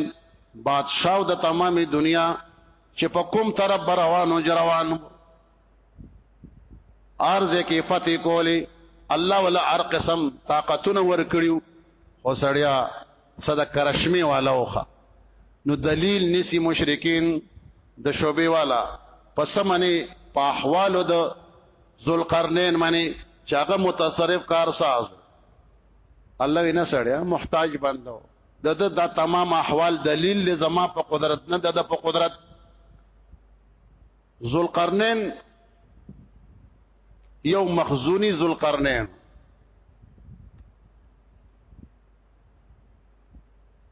A: بادشاہ د تمامه دنیا چې په کوم طرف روانو جروان ارز کې فتح کولی الله ولا ار قسم طاقتونه ور کړیو او سړیا صدا کرشمی والا وخه نو دلیل نسی مشرکین د شوبې والا پس منی په احوالو د ذوالقرنین معنی چې هغه متصرف کارساز الله وینا سړیا محتاج بندو د د دا تمام احوال دلیل له زما په قدرت نه د په قدرت ذوالقرنین یو مخزونی ذوالقرنین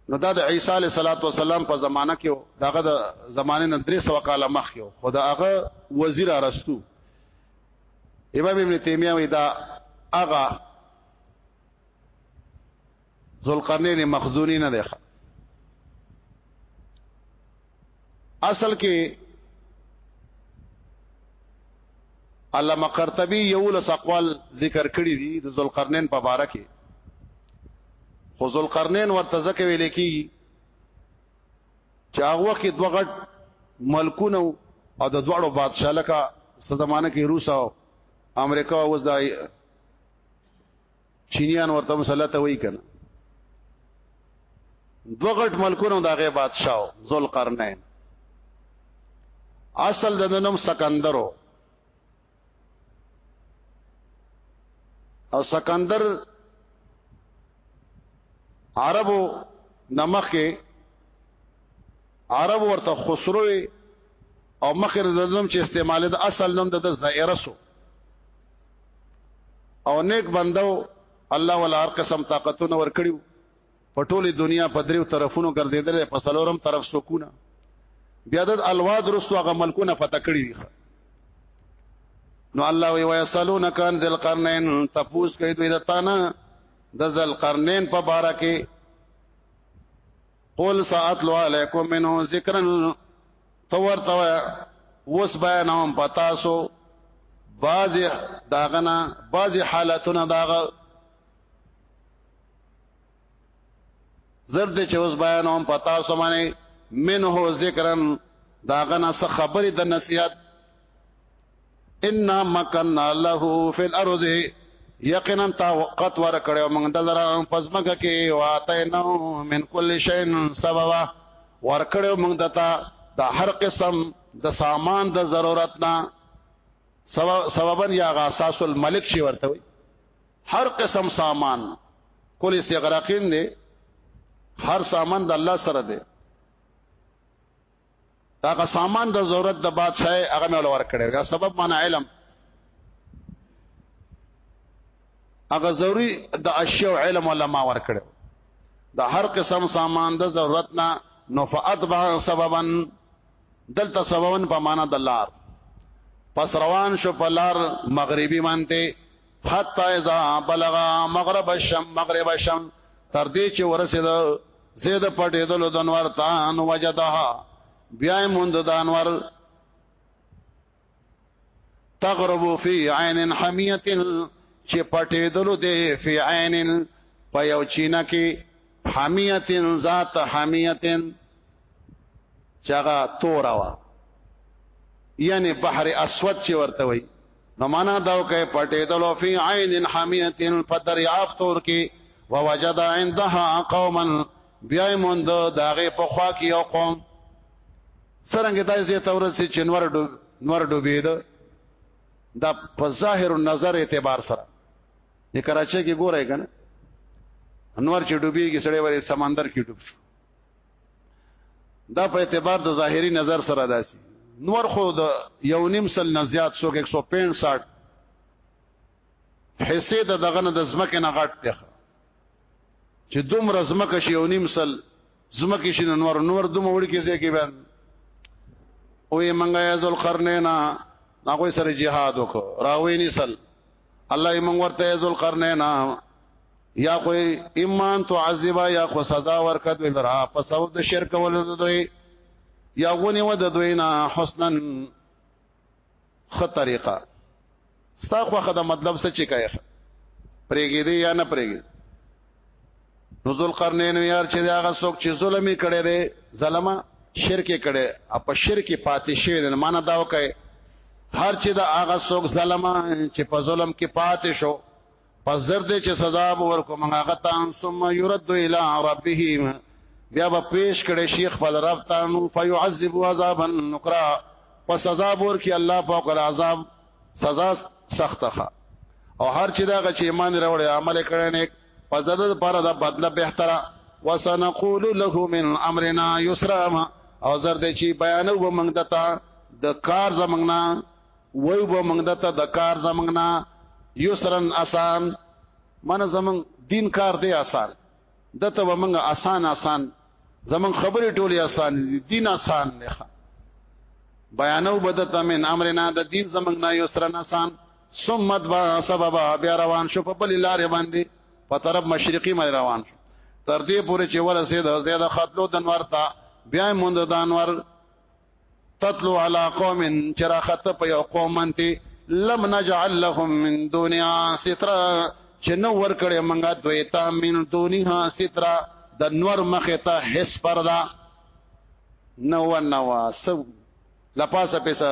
A: نو دا د عیسی علی صلوات و سلام په زمانہ کې داغه د زمانه نه 300 کال مخ یو خدا هغه وزیر ارستو امام ابن تیمیه وی دا هغه ذوالقرنین مخزونی نه دی اصل کې علامه قرطبي یو لس اقوال ذکر کړی دي د ذوالقرنین په باره کې خو ذوالقرنین ورته ځکه ویل کی چې هغه وخت دوه غټ ملکونه او د دوړو بادشاہ لکه سزمانه کې روس او امریکا اوس د چینیان ورته مسله ته وای کنه دو غټ ملکونو دغه بادشاہ ذوالقرنین اصل د نوم سکندرو او سکندر عربو نمخه عرب ورته خسروي او مخکې د نوم چې استعمال د اصل نوم د زائرسو او نیک بندو الله ولا هر قسم طاقتونه ورکړیو په ټوله دنیا په دریو طرفونو ګرځیدل په سلورم طرف سکونه بیا د الواد رسو هغه ملکونه فتح کړی دي نو الله وی ویسالون کان ذل قرنین تفوس کوي دوی د تانا د ذل قرنین په بارا کې قل ساتلو علیکم منه ذکرن تو ورته وس بیانوم پتاسو باز داغنا باز حالتونه داغه زرد چې اوس بیانوم پتاسو باندې منه ذکرن داغنا څه خبره د نصیحت ان مکننا له فی الارض یقینا تا وقت ور کړو موږ دلرا پزمګه کې واتینو من کل شین سببا ور کړو موږ دتا د هر قسم د سامان د ضرورت نه سبب سببن یا غاساس الملک شي ورته وي هر قسم سامان کول استغراقین دی هر سامان د الله سره دی دا سامان د ضرورت د بادشاہ هغه مې ولور کړو یا سبب معنا علم هغه ضروری د اشیاء علم ولا ما ور کړو د هر قسم سامان د ضرورت نه نو فاتبع سببا دلته سببا په معنا د لار پس روان شو په لار مغربي مانته حتا اذا بلغ مغرب الشم مغرب الشم تر دې چې ورسېد زید پټېدلو د انوار تا ان وجدها بیا موند د انوار تغرب فی عین حمیه چې پټېدلو دی فی عین په یو چینه کې حمیه ذات حمیه چاغه توروا یعنی بحر اسود چې ورته وایي نو معنا دا وکي پټېدل او فی عین حمیه په دریاب تور کې ووجد عندها قوما بیا موند داغه په خوا کې یو قوم سرنګ دای زه تورس چې نور ډو نور ډوبید دا په ظاهر نظر اعتبار سره د کراچۍ کې ګورای کنه انور چې ډوبېږي سړی ورې سمندر کې ډوب شو دا په اعتبار د ظاهری نظر سره داسي نور خو د یو نیم سل نه زیات سو 165 حصے د دغه نه د زمکه نه غټ دی چې دوم رزمکه شی یو نیم سل زمکه شی نور نور دوم وړي کې ځکه به او یې منګه ذل قرنینا هغه سره jihad وکړه راوي نسل الله یې منګ ورته ذل قرنینا یا خو ایمان تعذبا یا خو سزا ورکړه دوی لرا په سبب د شرک ولود دوی یا غونی ود دوی نه حسنا خ طریقه ستا خو خدای مطلب څه چی کوي پرېګې دی یا نه پرېګې نو ذل قرنین یار چې هغه څوک چې ظلمي کړي دي ظلمه شرک کړي اپ شرک پاتې شوی دی معنا دا وکړي هر چې دا هغه څوک ظلمه چې په ظلم کې پاتې شو پس زر دې چې سزا به ورکو موږ هغه تان ثم يرد الى ربهم بیا به پیش کړي شیخ خپل رب تانو فيعذب عذابا نکرا پس سزا به ورکي الله په کول عذاب سزا سختخه او هر چې دا چې ایمان راوړي عمل کړي نه پس د لپاره د بدله بهتره وسنقول له من امرنا يسرا او زر دې چې بیانو به موږ دتا د کار زمنګنا وای به موږ دته د کار زمنګ نه یسرن آسان من زمنګ دین کار دی آسان دته به موږ آسان آسان زمنګ خبرې ټولې آسان دي دین آسان نه بیانو بدته من امرنا د دین زمنګ نه یسرن آسان ثم با سبب بیا روان شو په بل لارې باندې په طرف مشرقي مې روان شو تر دې پورې چې ورسېد زیاده خطلو دنور تا بیا مونږ دانور تطلو علی قوم چرا خط په یو قوم منتی لم نجعل لهم من دنیا سترا چې نو ور کړې منګه دوی ته من دنیا سترا د نور مخه ته هیڅ پردا نو نو سب لپاسه پیسه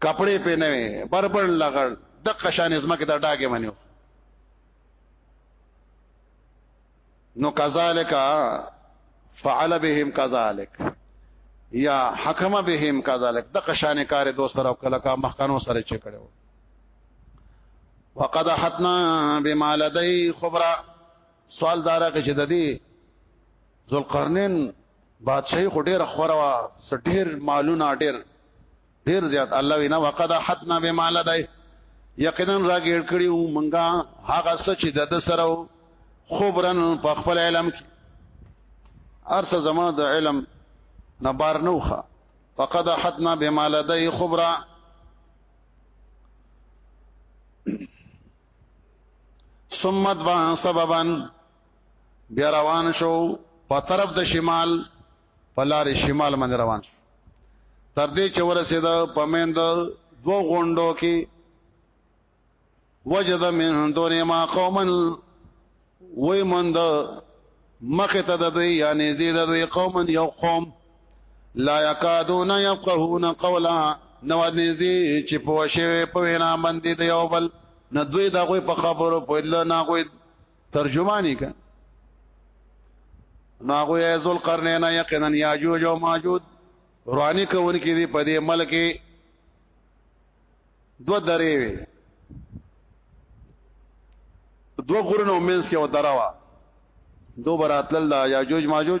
A: کپڑے په نه بربر لغړ د قشان ازمکه د ډاګه منیو نو کذالک فعل بهم کذالک یا حکم بهم کذالک د قشان کار دو سره کله کا مخکنو سره چې کړو وقد حتنا بما لدی خبره سوال دارا کې چې د دې ذوالقرنین بادشاہي خډیر خوروا سټیر مالونه ډیر ډیر زیات الله وینا وقد حتنا بما لدی یقینا راګیر کړیو مونږه هغه سچ د سره خبرن په خپل علم کې ارس زما د علم نه بار نوخه فقد حتنا بما لدی خبره ثم دبا سببا بیا روان شو په طرف د شمال په لارې شمال باندې روان شو تر دې چې ورسېده په مند دوه غونډو کې وجد من دون ما قوما وی مند مخه ته د دوی یعنی دې د دوی قوم یو قوم لا یکادون یفقهون قولا نو دې چې په شوی په وینا باندې د یو بل نه دوی دا کوئی په خبرو په نه کوئی ترجمانی کا ناغو یا ذل قرنین یقینا یاجوج او ماجوج رواني کون کې دی په دې ملک دو درې وي دو غرونو منځ کې و دراوا دو براتل لا یاجوج ماجوج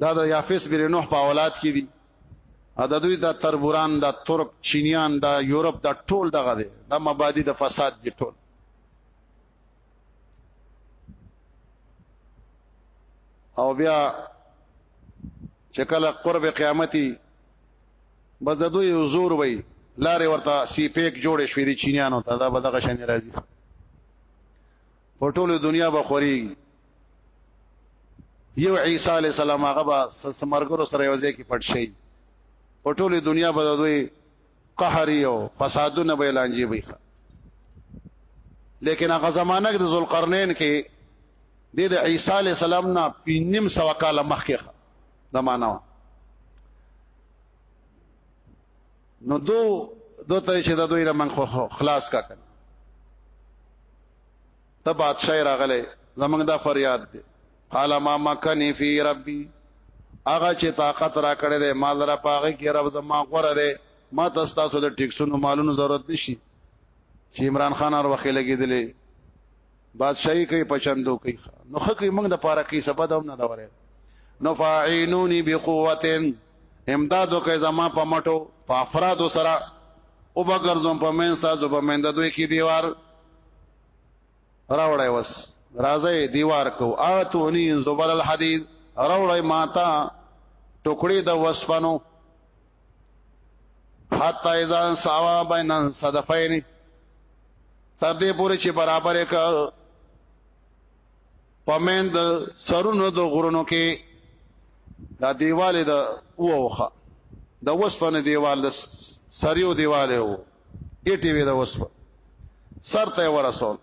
A: دا د یافس بیر نوح په اولاد کې دي ا د دوی د تربوران د ترک چینیان د یورپ د ټول دغه دي د مبادی د فساد دي ټول او بیا چې کله قرب قیامتي بس د دوی حضور وي لارې ورته سی پیک جوړې شوې دي چینیانو ته دا به دغه شان راځي په ټولو دنیا به خوريږي یو عیسی علی السلام هغه به سمرګرو سره یو ځای کې پټ شي په ټولو دنیا به دوی قهر یو فسادونه به لانجی وي لیکن هغه زمانہ کې د ذوالقرنین کې د د عیسی علی السلام نه پینم سو کال مخکې زمانہ نو دو دوته چې دا دوی را من خو خلاص کا کړ ته بادشاہ راغله زمنګ دا فریاد دی قال ما مکنی فی ربی هغه چې طاقت را کړې ده مال را پاغه کې رب زما غره ده ما تاسو تاسو د ټیکسونو مالونو ضرورت نشي چې عمران خان اور وخی لګیدلې بادشاہي کوي پچندو کوي نو خکې موږ د پاره کې سبد هم نه دوره نو فاعینونی بقوتن امدادو کوي زما په مټو په افراد سره او بغرزم په مین تاسو په مین د دوی کې دیوار راوړای وس راځي دیوار کو اتونی زبر الحدید راوړای ماتا ټوکړي د وسپنو حتا اذا سوا بین صدفین تر دې پورې چې برابر ک پمند سرونو د غرونو کې دا دیواله د ووخه د وسپنه دیوال د سریو دیواله وو ایټي وی د وسپ سر ته ورسول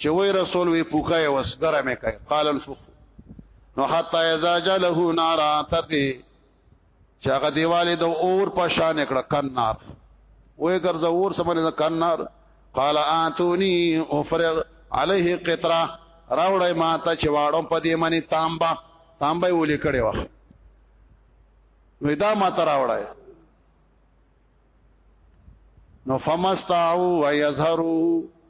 A: چې وای رسول وی پوکای وس درمه کوي قال الفخ نو حتا اذا جله نارا تدي چې هغه دیواله د اور په شان کړه کنار وې ګرځه اور سمونه د کنار قال اتونی افرغ عليه قطرا راوړای ما ته چې واړم په دې منی تانبا تانبا ولې کړي وخت نو دا ما ته راوړای نو فمستعو ويظهروا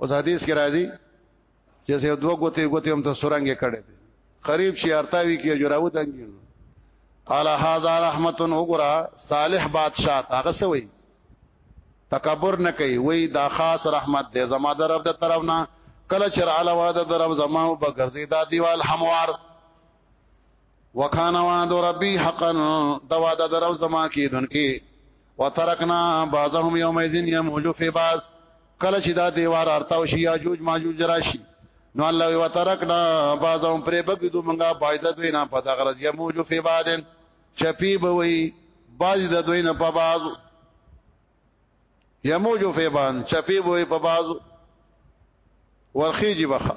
A: اوس حدیث کې راځي چې سه دوه غوته غوته هم ته سورنګ کړي دي قریب شي ارتاوي کې جوراو دنګي قال هذا رحمت وغرا صالح بادشاہ هغه سوي تکبر نه کوي وای دا خاص رحمت دی زما در رب د طرف نه کله چې رااله واده در رب زما په ګرځي دا دیوال هموار وکانه وعد ربي حقا دا وعده در رب زما کې دونکي وترکنا بعضهم یومئذ یموج فی بعض کله چې دا دیوار ارتاو شي یاجوج ماجوج راشي نو الله وترکنا بعضهم پر بګدو منګه بایده دوی نه پتا غرض یموج فی بعض چپی بوي باج د دوی نه په بعض یموج فی بعض چپی بوي په بعض ورخیږي بخا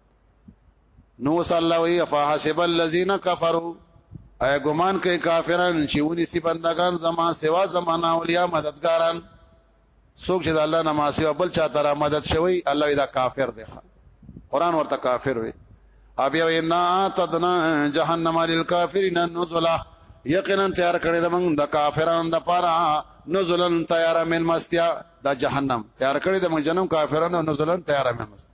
A: نو صلی الله علیه فحسب الذين كفروا اي ګمان کوي کافرانو چې ونی سي بندگان زما سوا زمانہ اولیا مددګاران څوک چې د الله نه ما سوا بل چا تر مدد شوی الله دا کافر دی قران ورته کافر وي ابي وینا تدنا جهنم للكافرين نزلا یقینا تیار کړی د موږ د کافرانو د پاره نزلن تیار من مستیا د جهنم تیار کړی د موږ جنم کافرانو نزلن تیار من مستیا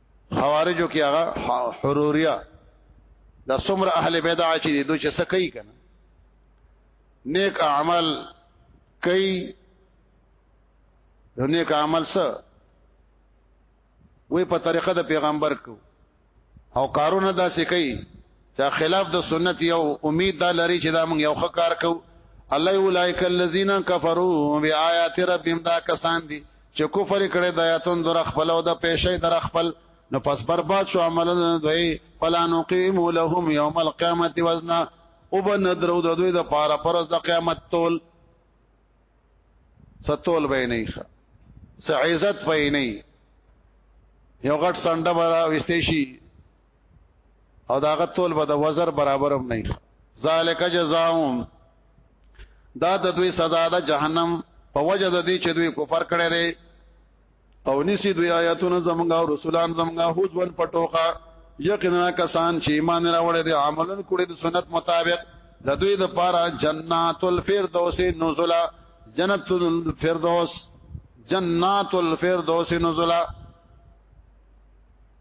A: خوارجو کې هغه حروریا د سمر اهل بدع چې دي دوی چې سکی کنه نیک اعمال کوي د نیک عمل سره وې په طریقه د پیغمبر کو او کارونه داسې کوي چا خلاف د سنت یو امید دا لري چې دا موږ یو ښه کار کوو الله اولایک الذین کفروا بیاات ربهم دا کسان دي چې کفر کړي د آیاتون در خپل او د پېښې در خپل نو پس برباد شو عملونه دوی فلا نقیم لهم یوم القیامت وزنا او بن درو د دوی د پاره پر د قیامت تول ستول به نه ښه س عزت به نه یو غټ سنډه برا وستې شي او دا غتول به د وزر برابر هم نه ذالک جزاهم دا د دوی سزا ده جهنم په وجه د دې چې دوی کفر کړی دی او نسی دوی آیاتونه زمونږ او رسولان زمونږ هوځ ور پټوخه یقینا کسان چې ایمان راوړی دي عملن کړی د سنت مطابق د دوی د پاره جنات الفردوس نزلا جنت الفردوس جنات الفردوس نزلا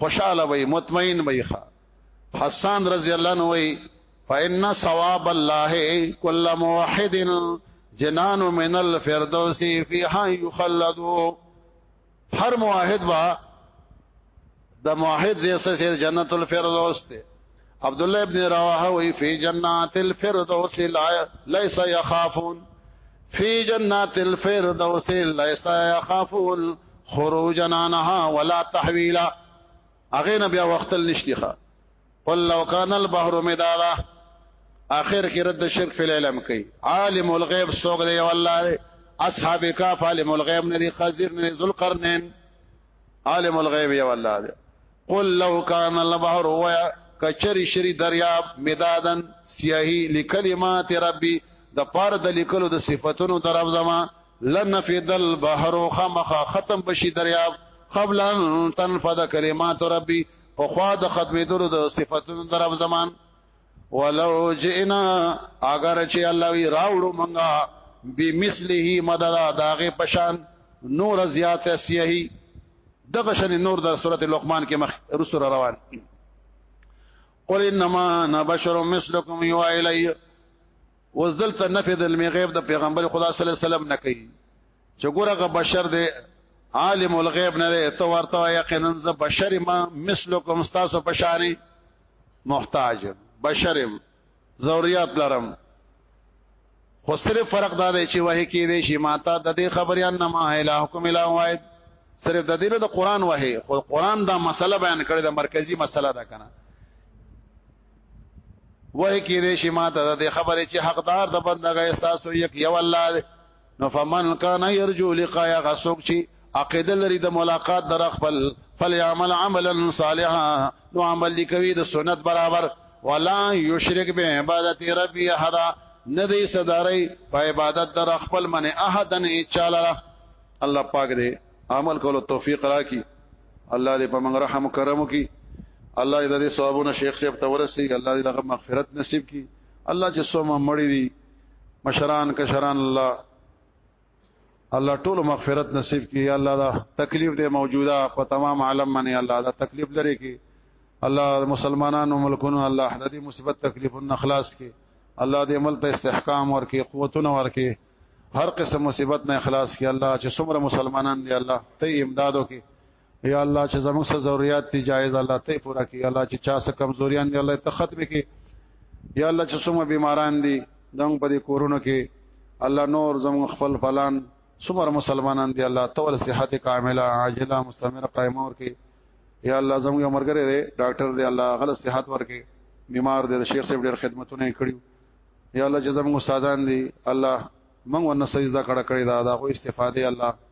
A: خوشاله وي مطمئن وي حسان رضی الله عنه وي فإن ثواب الله كل موحد جنان من الفردوس فيها يخلد هر موحد با د موحد زیسه سیر جنت الفردوس ته عبد الله ابن رواحه وی فی جنات الفردوس لا ليس يخافون فی جنات الفردوس ليس يخافون خروجا عنها ولا تحويلا اغه نه بیا وخت نشتیخه قل لو كان البحر مدادا اخر کې رد شرک فی العلم کوي عالم الغیب سوګ دی والله اصحاب کاف عالم الغیب نه دی خزر نه ذل قرنین عالم الغیب یا والله قل لو کان البحر ويا کچری شری دریاب مدادن سیاهی لکلمات ربی د پار د لیکلو د صفاتونو در رب زما لنفد البحر خمخ ختم بشي دریاب قبل ان تنفذ کلمات ربي په خوا د ختمېدلو د صفاتونو در رب زمان ولو جئنا اگر چې الله وی راوړو مونږه بمثله مدد داغه پشان نور زیات سیهی دغه شنه نور در سورته لقمان کې مخ رسول روان قل انما انا بشر مثلكم يوحى الي وزدلت نفذ علم غیب د پیغمبر خدا صلی الله علیه وسلم نه کوي چې ګورغه بشر دی عالم الغیب نه دی ته ورته یقینا ز بشر ما مثلکم تاسو پشانی محتاج بشر ضرورت لرم خو صرف فرق دا دی چې وه کې دې شي ماته د دې خبريان نه ما اله حکم اله واحد صرف د دې د قران وه خو قران دا مسله بیان کړی دا مرکزی مسله ده کنه وه کې دې شي ماته د دې خبرې چې حقدار د بندګۍ احساس یو یو الله نو فمن کان يرجو لقاء غسوک چی عقیده لري د ملاقات در خپل فليعمل عملا صالحا نو عمل دی کوي د سنت برابر ولا یشرک به عبادت ربی احد ندی صداري په عبادت در خپل من احد نه چاله الله پاک دې عمل کولو توفیق راکړي الله دې په موږ رحم کرم وکړي الله دې د ثوابونو شیخ صاحب تورسي الله دې دغه مغفرت نصیب کړي الله چې سومه مړی دي مشران کشران الله الله ټول مغفرت نصیب کړي یا الله دا تکلیف دې موجوده په تمام عالم باندې الله دا تکلیف لري کې الله مسلمانانو ملکونو الله د دې مصیبت تکلیف نه خلاص کړي الله دې ملته استحکام ورکړي قوتونه ورکړي هر قسم مصیبت نه خلاص کړي الله چې څومره مسلمانان دي الله ته امدادو کې یا الله چې زموږ سره ضرورت دي جایز الله ته پورا کړي الله چې چا سره کمزوریان دي الله ته ختم کړي یا الله چې څومره بیماران دي دنګ په دې کورونو کې الله نور زموږ خپل فلان څومره مسلمانان دي الله ته ول صحت کامله عاجله مستمره قائمه ورکړي یا الله زموږ مرګره دي ډاکټر دي الله غل صحت ورکړي بیمار دي شیخ صاحب ډېر خدمتونه کړیو یا الله چې زموږ استادان دي الله موږ ورنه سجده کړه کړی دا دا خو استفاده الله